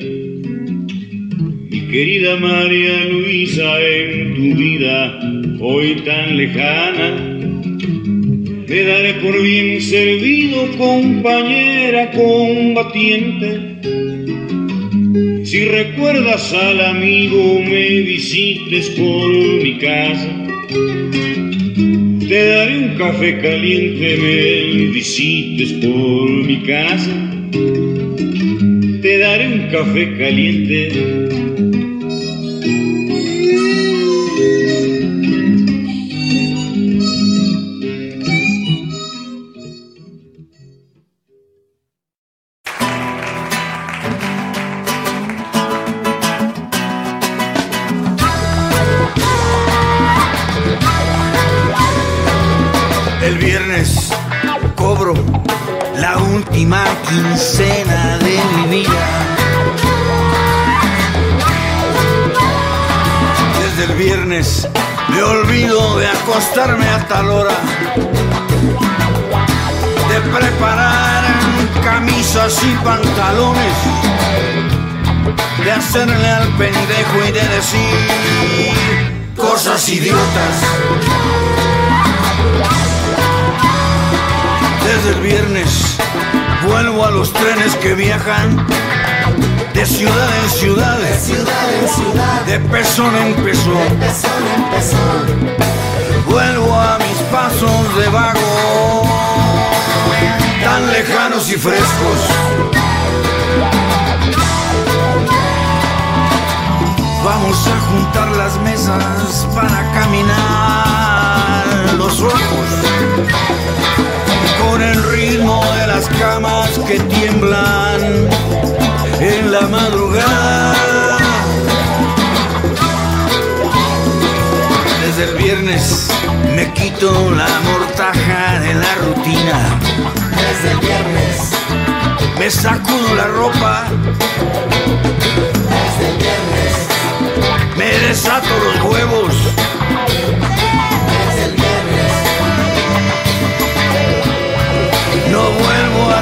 U: mi querida María Luisa, en tu vida hoy tan lejana. Me daré por bien servido, compañera combatiente. Si recuerdas al amigo, me visites por mi casa. Te daré un café caliente, me visites por mi casa. Te daré un café caliente.
V: De acostarme a tal hora, de preparar camisas y pantalones, de hacerle al pendejo y de decir cosas idiotas. Desde el viernes vuelvo a los trenes que viajan de ciudad en ciudad, de ciudad en ciudad, de pezón en pezón, Vuelvo a mis pasos de vago, tan lejanos y frescos. Vamos a juntar las mesas para caminar los ojos con el ritmo de las camas que tiemblan en la madrugada. Desde el viernes me quito la mortaja de la rutina. Desde el viernes me sacudo la ropa. Desde el viernes me desato los huevos. Desde el viernes no vuelvo a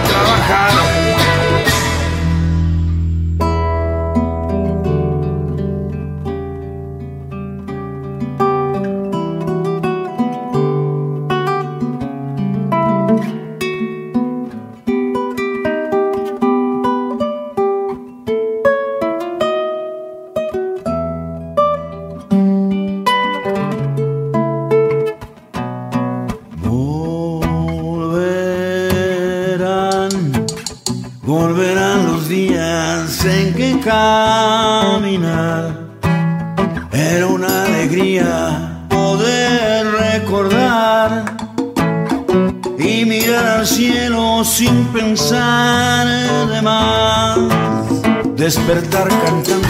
V: cielo sin pensar de más, despertar cantando.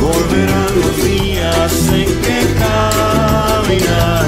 V: Volverán los días en que caminar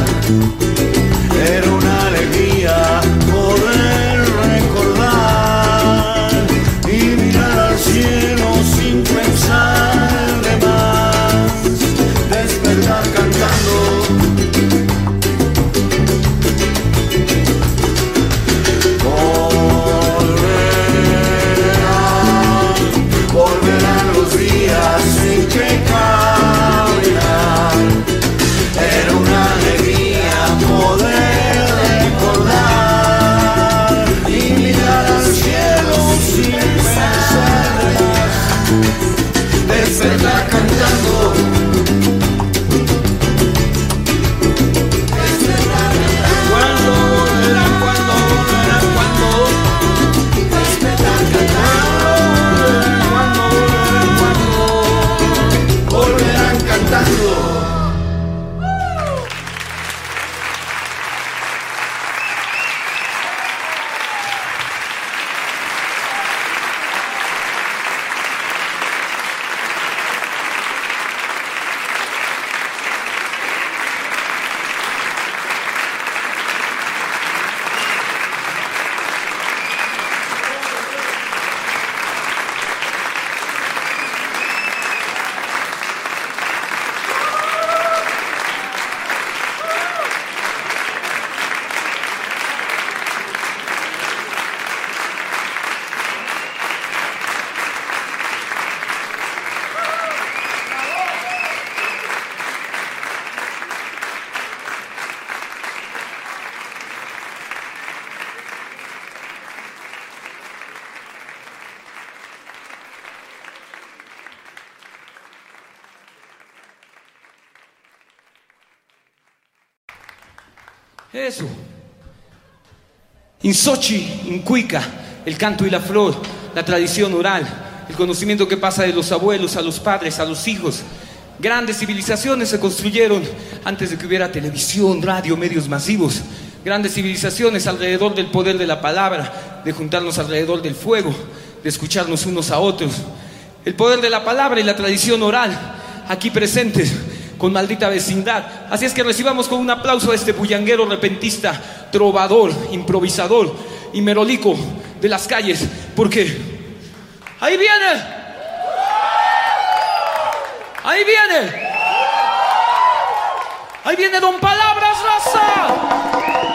W: In Sochi, in Cuica, el canto y la flor, la tradición oral, el conocimiento que pasa de los abuelos a los padres, a los hijos. Grandes civilizaciones se construyeron antes de que hubiera televisión, radio, medios masivos. Grandes civilizaciones alrededor del poder de la palabra, de juntarnos alrededor del fuego, de escucharnos unos a otros. El poder de la palabra y la tradición oral, aquí presentes, con maldita vecindad. Así es que recibamos con un aplauso a este bullanguero repentista, trovador, improvisador y merolico de las calles, porque ahí viene, ahí viene, ahí viene Don Palabras Raza.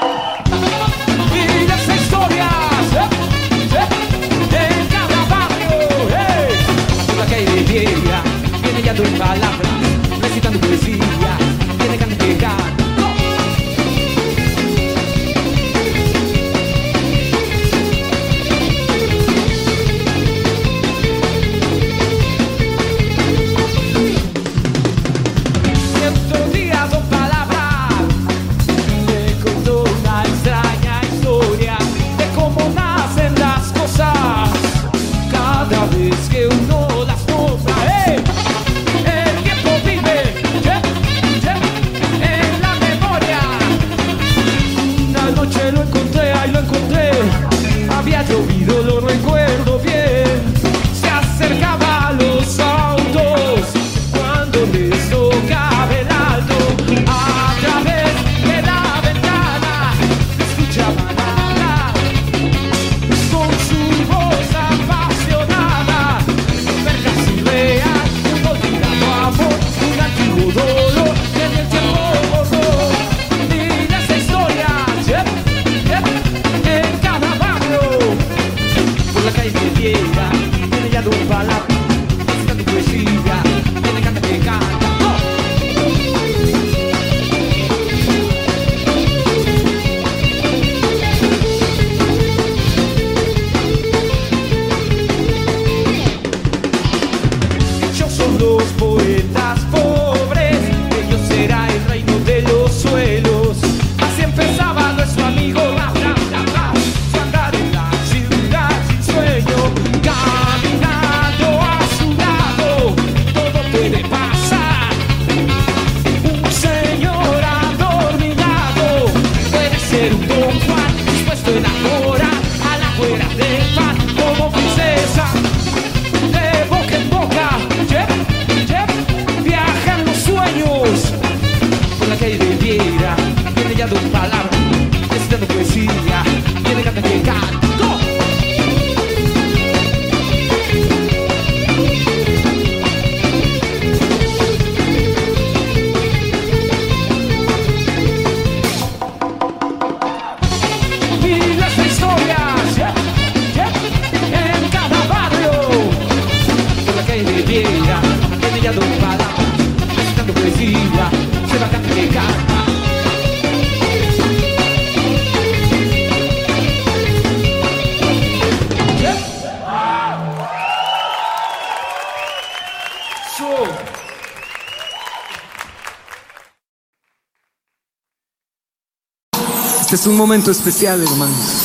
W: Momento especial, hermanos.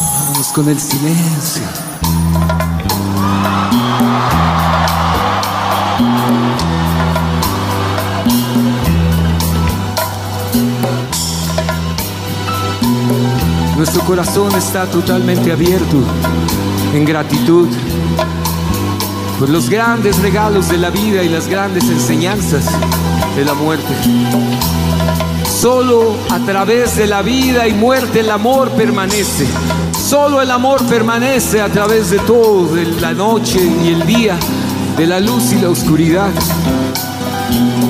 W: Vamos con el silencio. Nuestro corazón está totalmente abierto en gratitud por los grandes regalos de la vida y las grandes enseñanzas de la muerte. Solo a través de la vida y muerte el amor permanece. Solo el amor permanece a través de todo, de la noche y el día, de la luz y la oscuridad.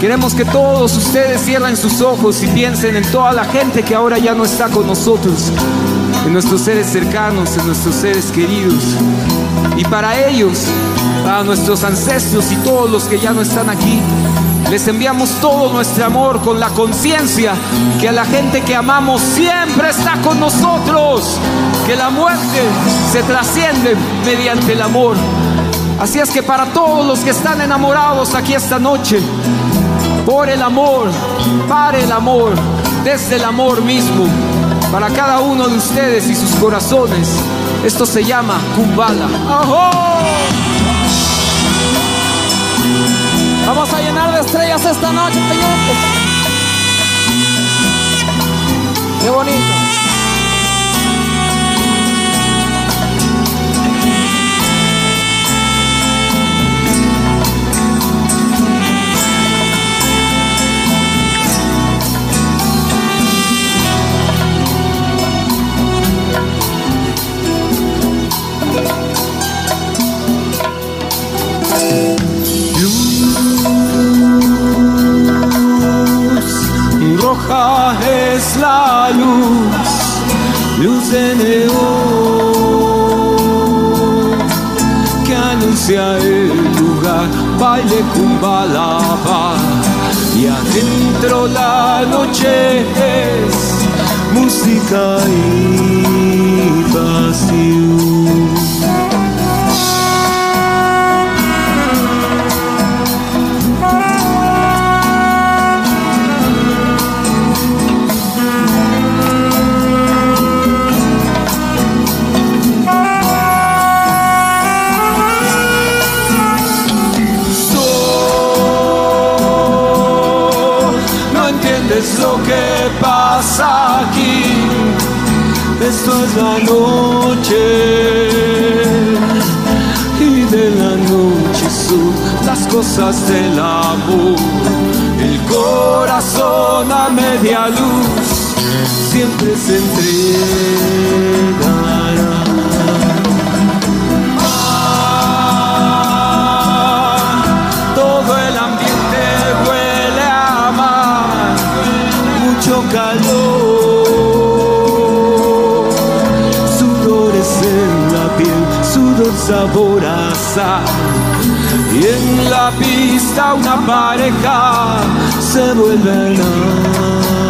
W: Queremos que todos ustedes cierren sus ojos y piensen en toda la gente que ahora ya no está con nosotros, en nuestros seres cercanos, en nuestros seres queridos. Y para ellos, para nuestros ancestros y todos los que ya no están aquí, les enviamos todo nuestro amor con la conciencia que a la gente que amamos siempre está con nosotros, que la muerte se trasciende mediante el amor. Así es que para todos los que están enamorados aquí esta noche, por el amor, para el amor,
P: desde el amor mismo. Para cada uno de ustedes y sus corazones, esto se llama Kumbala. ¡Ajo! Vamos a llenar de estrellas esta noche, señores. Qué bonito.
C: La luz, luz de neón que anuncia el lugar, baile cumbalaba y adentro la noche es música y pasión. La noche y de la noche son las cosas del amor. El corazón a media luz siempre se entregará. Sabor a sal. Y en la pista una pareja se vuelve a enamorar.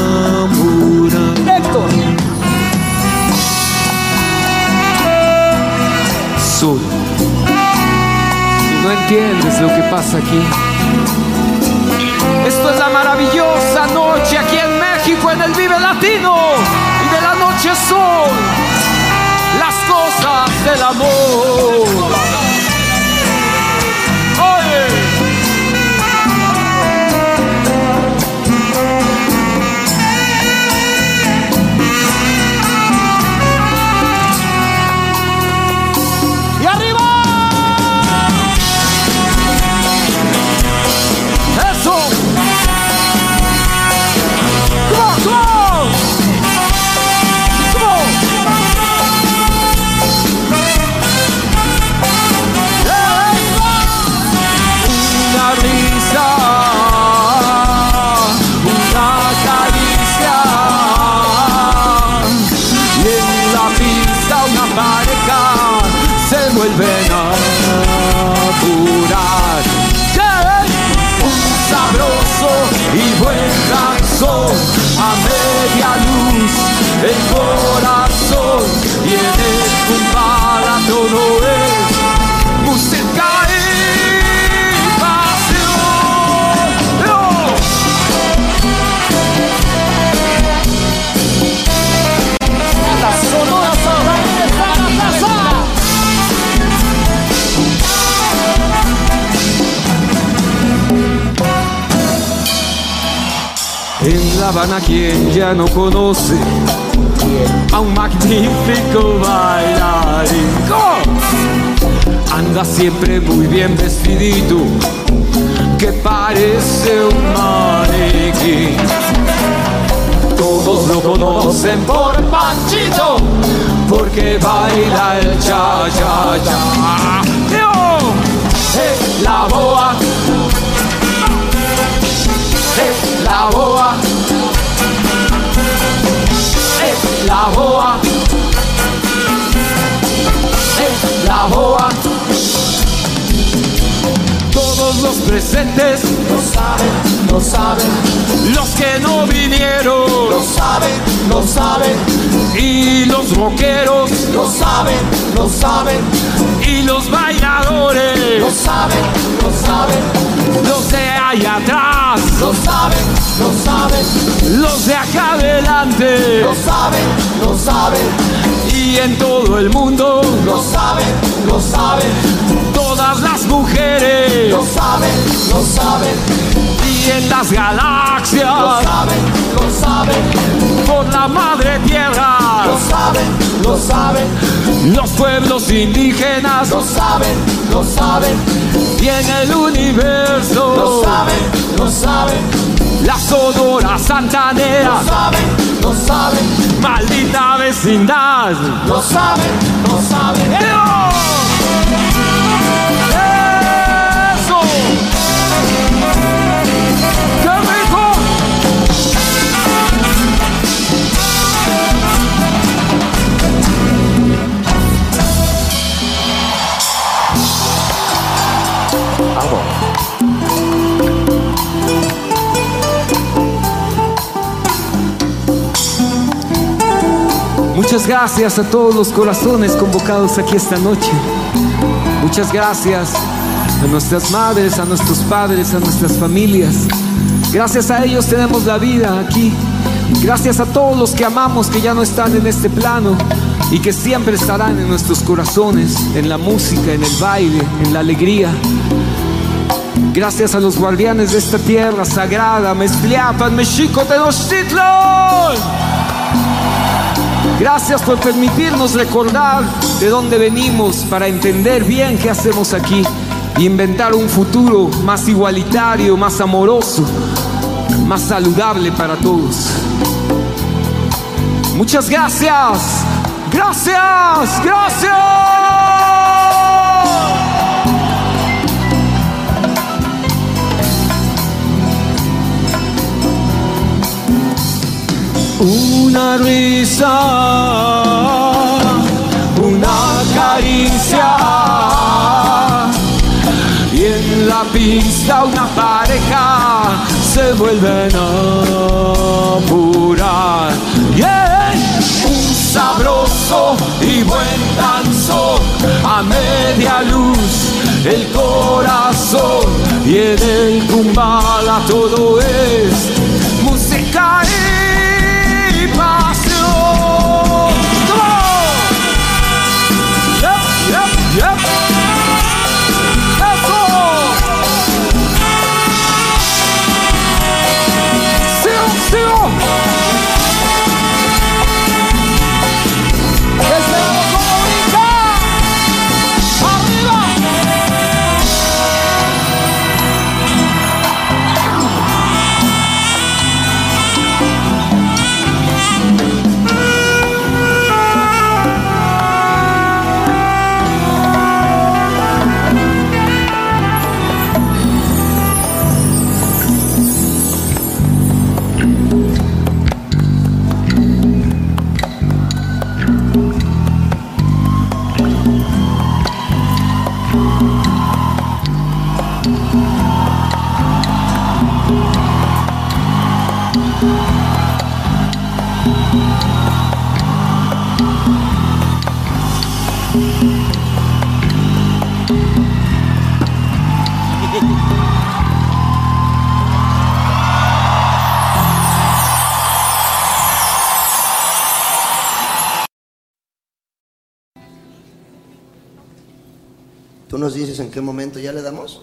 C: Héctor.
P: Sol. Si no entiendes lo que pasa aquí. Esto es la maravillosa noche aquí en México, en el Vive Latino. Y de la noche son las del amor. Se La Habana quien ya no conoce a un magnífico bailarín. Anda siempre muy bien vestidito, que parece un maniquí. Todos lo conocen por Panchito, porque baila el cha cha cha. ¡Yo! Eh, la boa, eh, la boa, los presentes lo saben, lo saben. Los que no vinieron lo saben, lo saben. Y los rockeros lo saben, lo saben. Y los bailadores lo saben, lo saben. Los de allá atrás lo saben, lo saben. los de acá adelante.
X: Lo saben, lo saben.
P: Y en todo el mundo.
X: Lo saben, lo saben.
P: Todas las mujeres.
X: Lo saben, lo saben.
P: Y en las galaxias.
X: Lo saben, lo saben.
P: Por la madre tierra.
X: Lo saben, lo saben.
P: Los pueblos indígenas.
X: Lo saben, lo saben.
P: Y en el universo.
X: Lo saben, lo saben.
P: La sonora santanera.
X: Lo saben, lo saben.
P: Maldita vecindad.
X: Lo saben, lo saben.
P: ¡Eso! Muchas gracias a todos los corazones convocados aquí esta noche. Muchas gracias a nuestras madres, a nuestros padres, a nuestras familias. Gracias a ellos tenemos la vida aquí. Gracias a todos los que amamos que ya no están en este plano y que siempre estarán en nuestros corazones, en la música, en el baile, en la alegría. Gracias a los guardianes de esta tierra sagrada, Mezpliapan, Mexico, Tenochtitlan. Gracias por permitirnos recordar de dónde venimos para entender bien qué hacemos aquí y inventar un futuro más igualitario, más amoroso, más saludable para todos. Muchas gracias. Gracias. Gracias. Una risa, una caricia y en la pista una pareja se vuelven a apurar. Yeah. Un sabroso y buen danzo a media luz el corazón y en el kumbala todo es
X: ya le damos.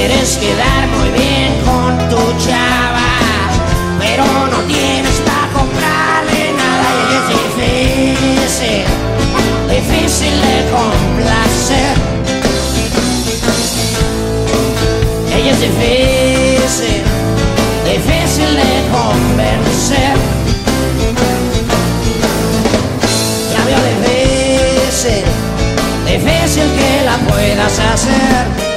N: Quieres quedar muy bien con tu chava, pero no tienes para comprarle nada y es difícil, difícil de complacer. Ella es difícil, difícil de convencer. La veo difícil, difícil que la puedas hacer.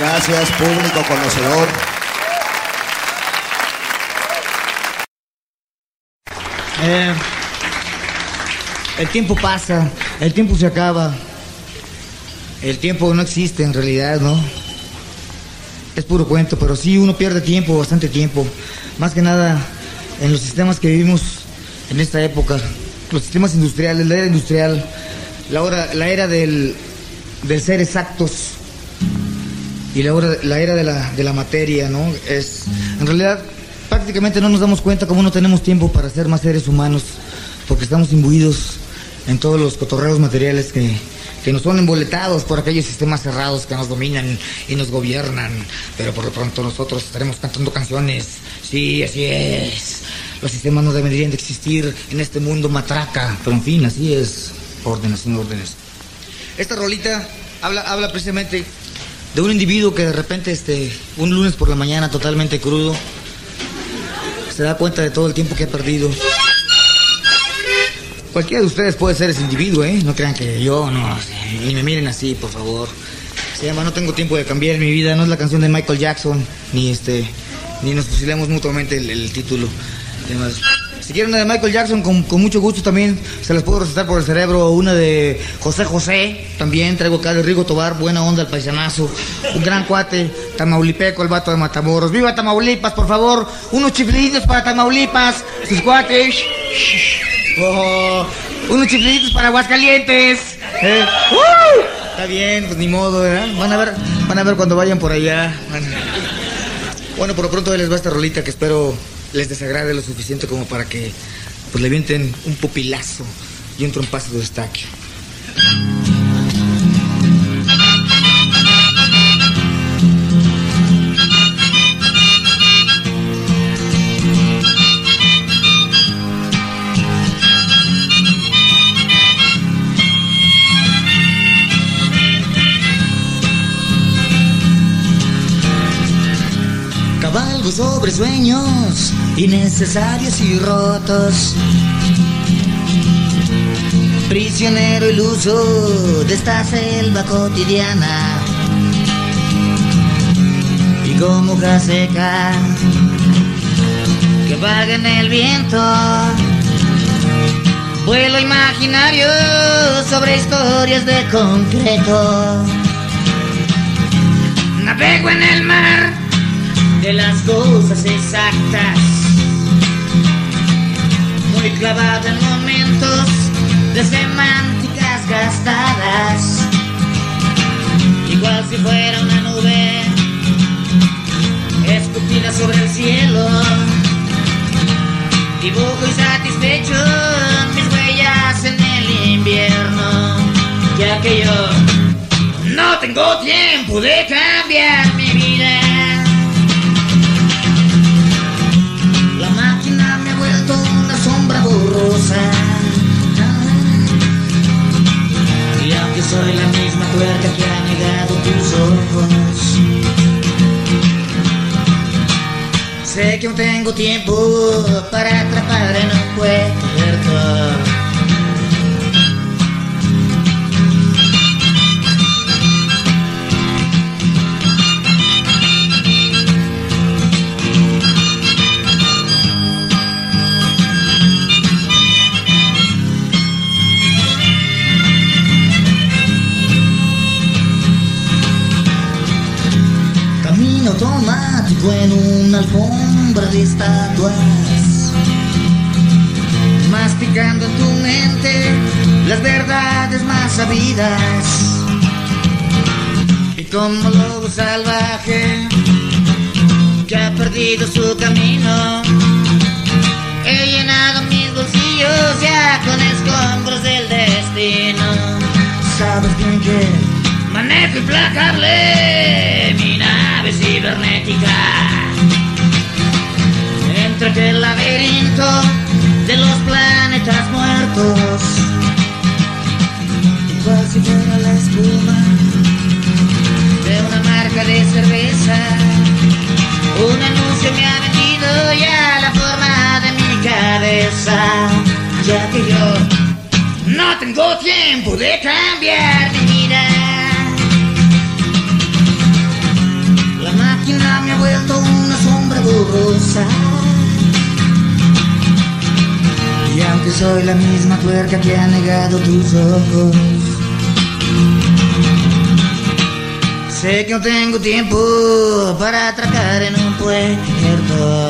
X: Gracias, público conocedor.
Y: Eh, el tiempo pasa, el tiempo se acaba. El tiempo no existe en realidad, ¿no? Es puro cuento, pero sí uno pierde tiempo, bastante tiempo. Más que nada en los sistemas que vivimos en esta época. Los sistemas industriales, la era industrial, la, hora, la era del, del ser exactos y la, hora- la era de la, de la materia, ¿no? Es, en realidad, prácticamente no nos damos cuenta cómo no tenemos tiempo para ser más seres humanos, porque estamos imbuidos en todos los cotorreos materiales que, que nos son emboletados por aquellos sistemas cerrados que nos dominan y nos gobiernan. Pero por lo pronto nosotros estaremos cantando canciones. Sí, así es. Los sistemas no deberían de existir en este mundo matraca, pero en fin, así es. Órdenes sin órdenes. Esta rolita habla, habla precisamente de un individuo que de repente, este, un lunes por la mañana, totalmente crudo, se da cuenta de todo el tiempo que ha perdido. Cualquiera de ustedes puede ser ese individuo, ¿eh? No crean que yo, no. Y me miren así, por favor. Se llama No tengo tiempo de cambiar mi vida. No es la canción de Michael Jackson, ni este, ni nos fusilamos mutuamente el, el título. Además, si quieren una de Michael Jackson, con, mucho gusto también se las puedo recetar por el cerebro. Una de José José, también traigo acá de Rigo Tobar, buena onda el paisanazo. Un gran cuate, Tamaulipeco, el vato de Matamoros. ¡Viva Tamaulipas, por favor! Unos chifliditos para Tamaulipas, sus cuates. Oh, unos chifliditos para Aguascalientes. Eh. Está bien, pues ni modo, ¿verdad? Van a ver, van a ver cuando vayan por allá. Bueno, por lo pronto les va esta rolita que espero les desagrade lo suficiente como para que pues le vienten un pupilazo y un trompazo de estaque. Sueños innecesarios y rotos. Prisionero iluso de esta selva cotidiana. Y como hoja seca que vaga en el viento. Vuelo imaginario sobre historias de concreto. Navego en el mar de las cosas exactas. Muy clavado en momentos de semánticas gastadas. Igual si fuera una nube escupida sobre el cielo. Dibujo insatisfecho mis huellas en el invierno. Ya que yo no tengo tiempo de cambiar soy la misma tuerca que ha negado tus ojos, sé que aún tengo tiempo para atrapar en un puerto. En una alfombra de estatuas. masticando en tu mente las verdades más sabidas. Y como lobo salvaje que ha perdido su camino, he llenado mis bolsillos ya con escombros del destino. Sabes bien que manejo implacable mi nave cibernética entre aquel laberinto de los planetas muertos. Igual si fuera la espuma de una marca de cerveza. Un anuncio me ha vendido ya la forma de mi cabeza. Ya que yo no tengo tiempo de cambiar mi Y aunque soy la misma tuerca que ha negado tus ojos, sé que no tengo tiempo para atracar en un puerto.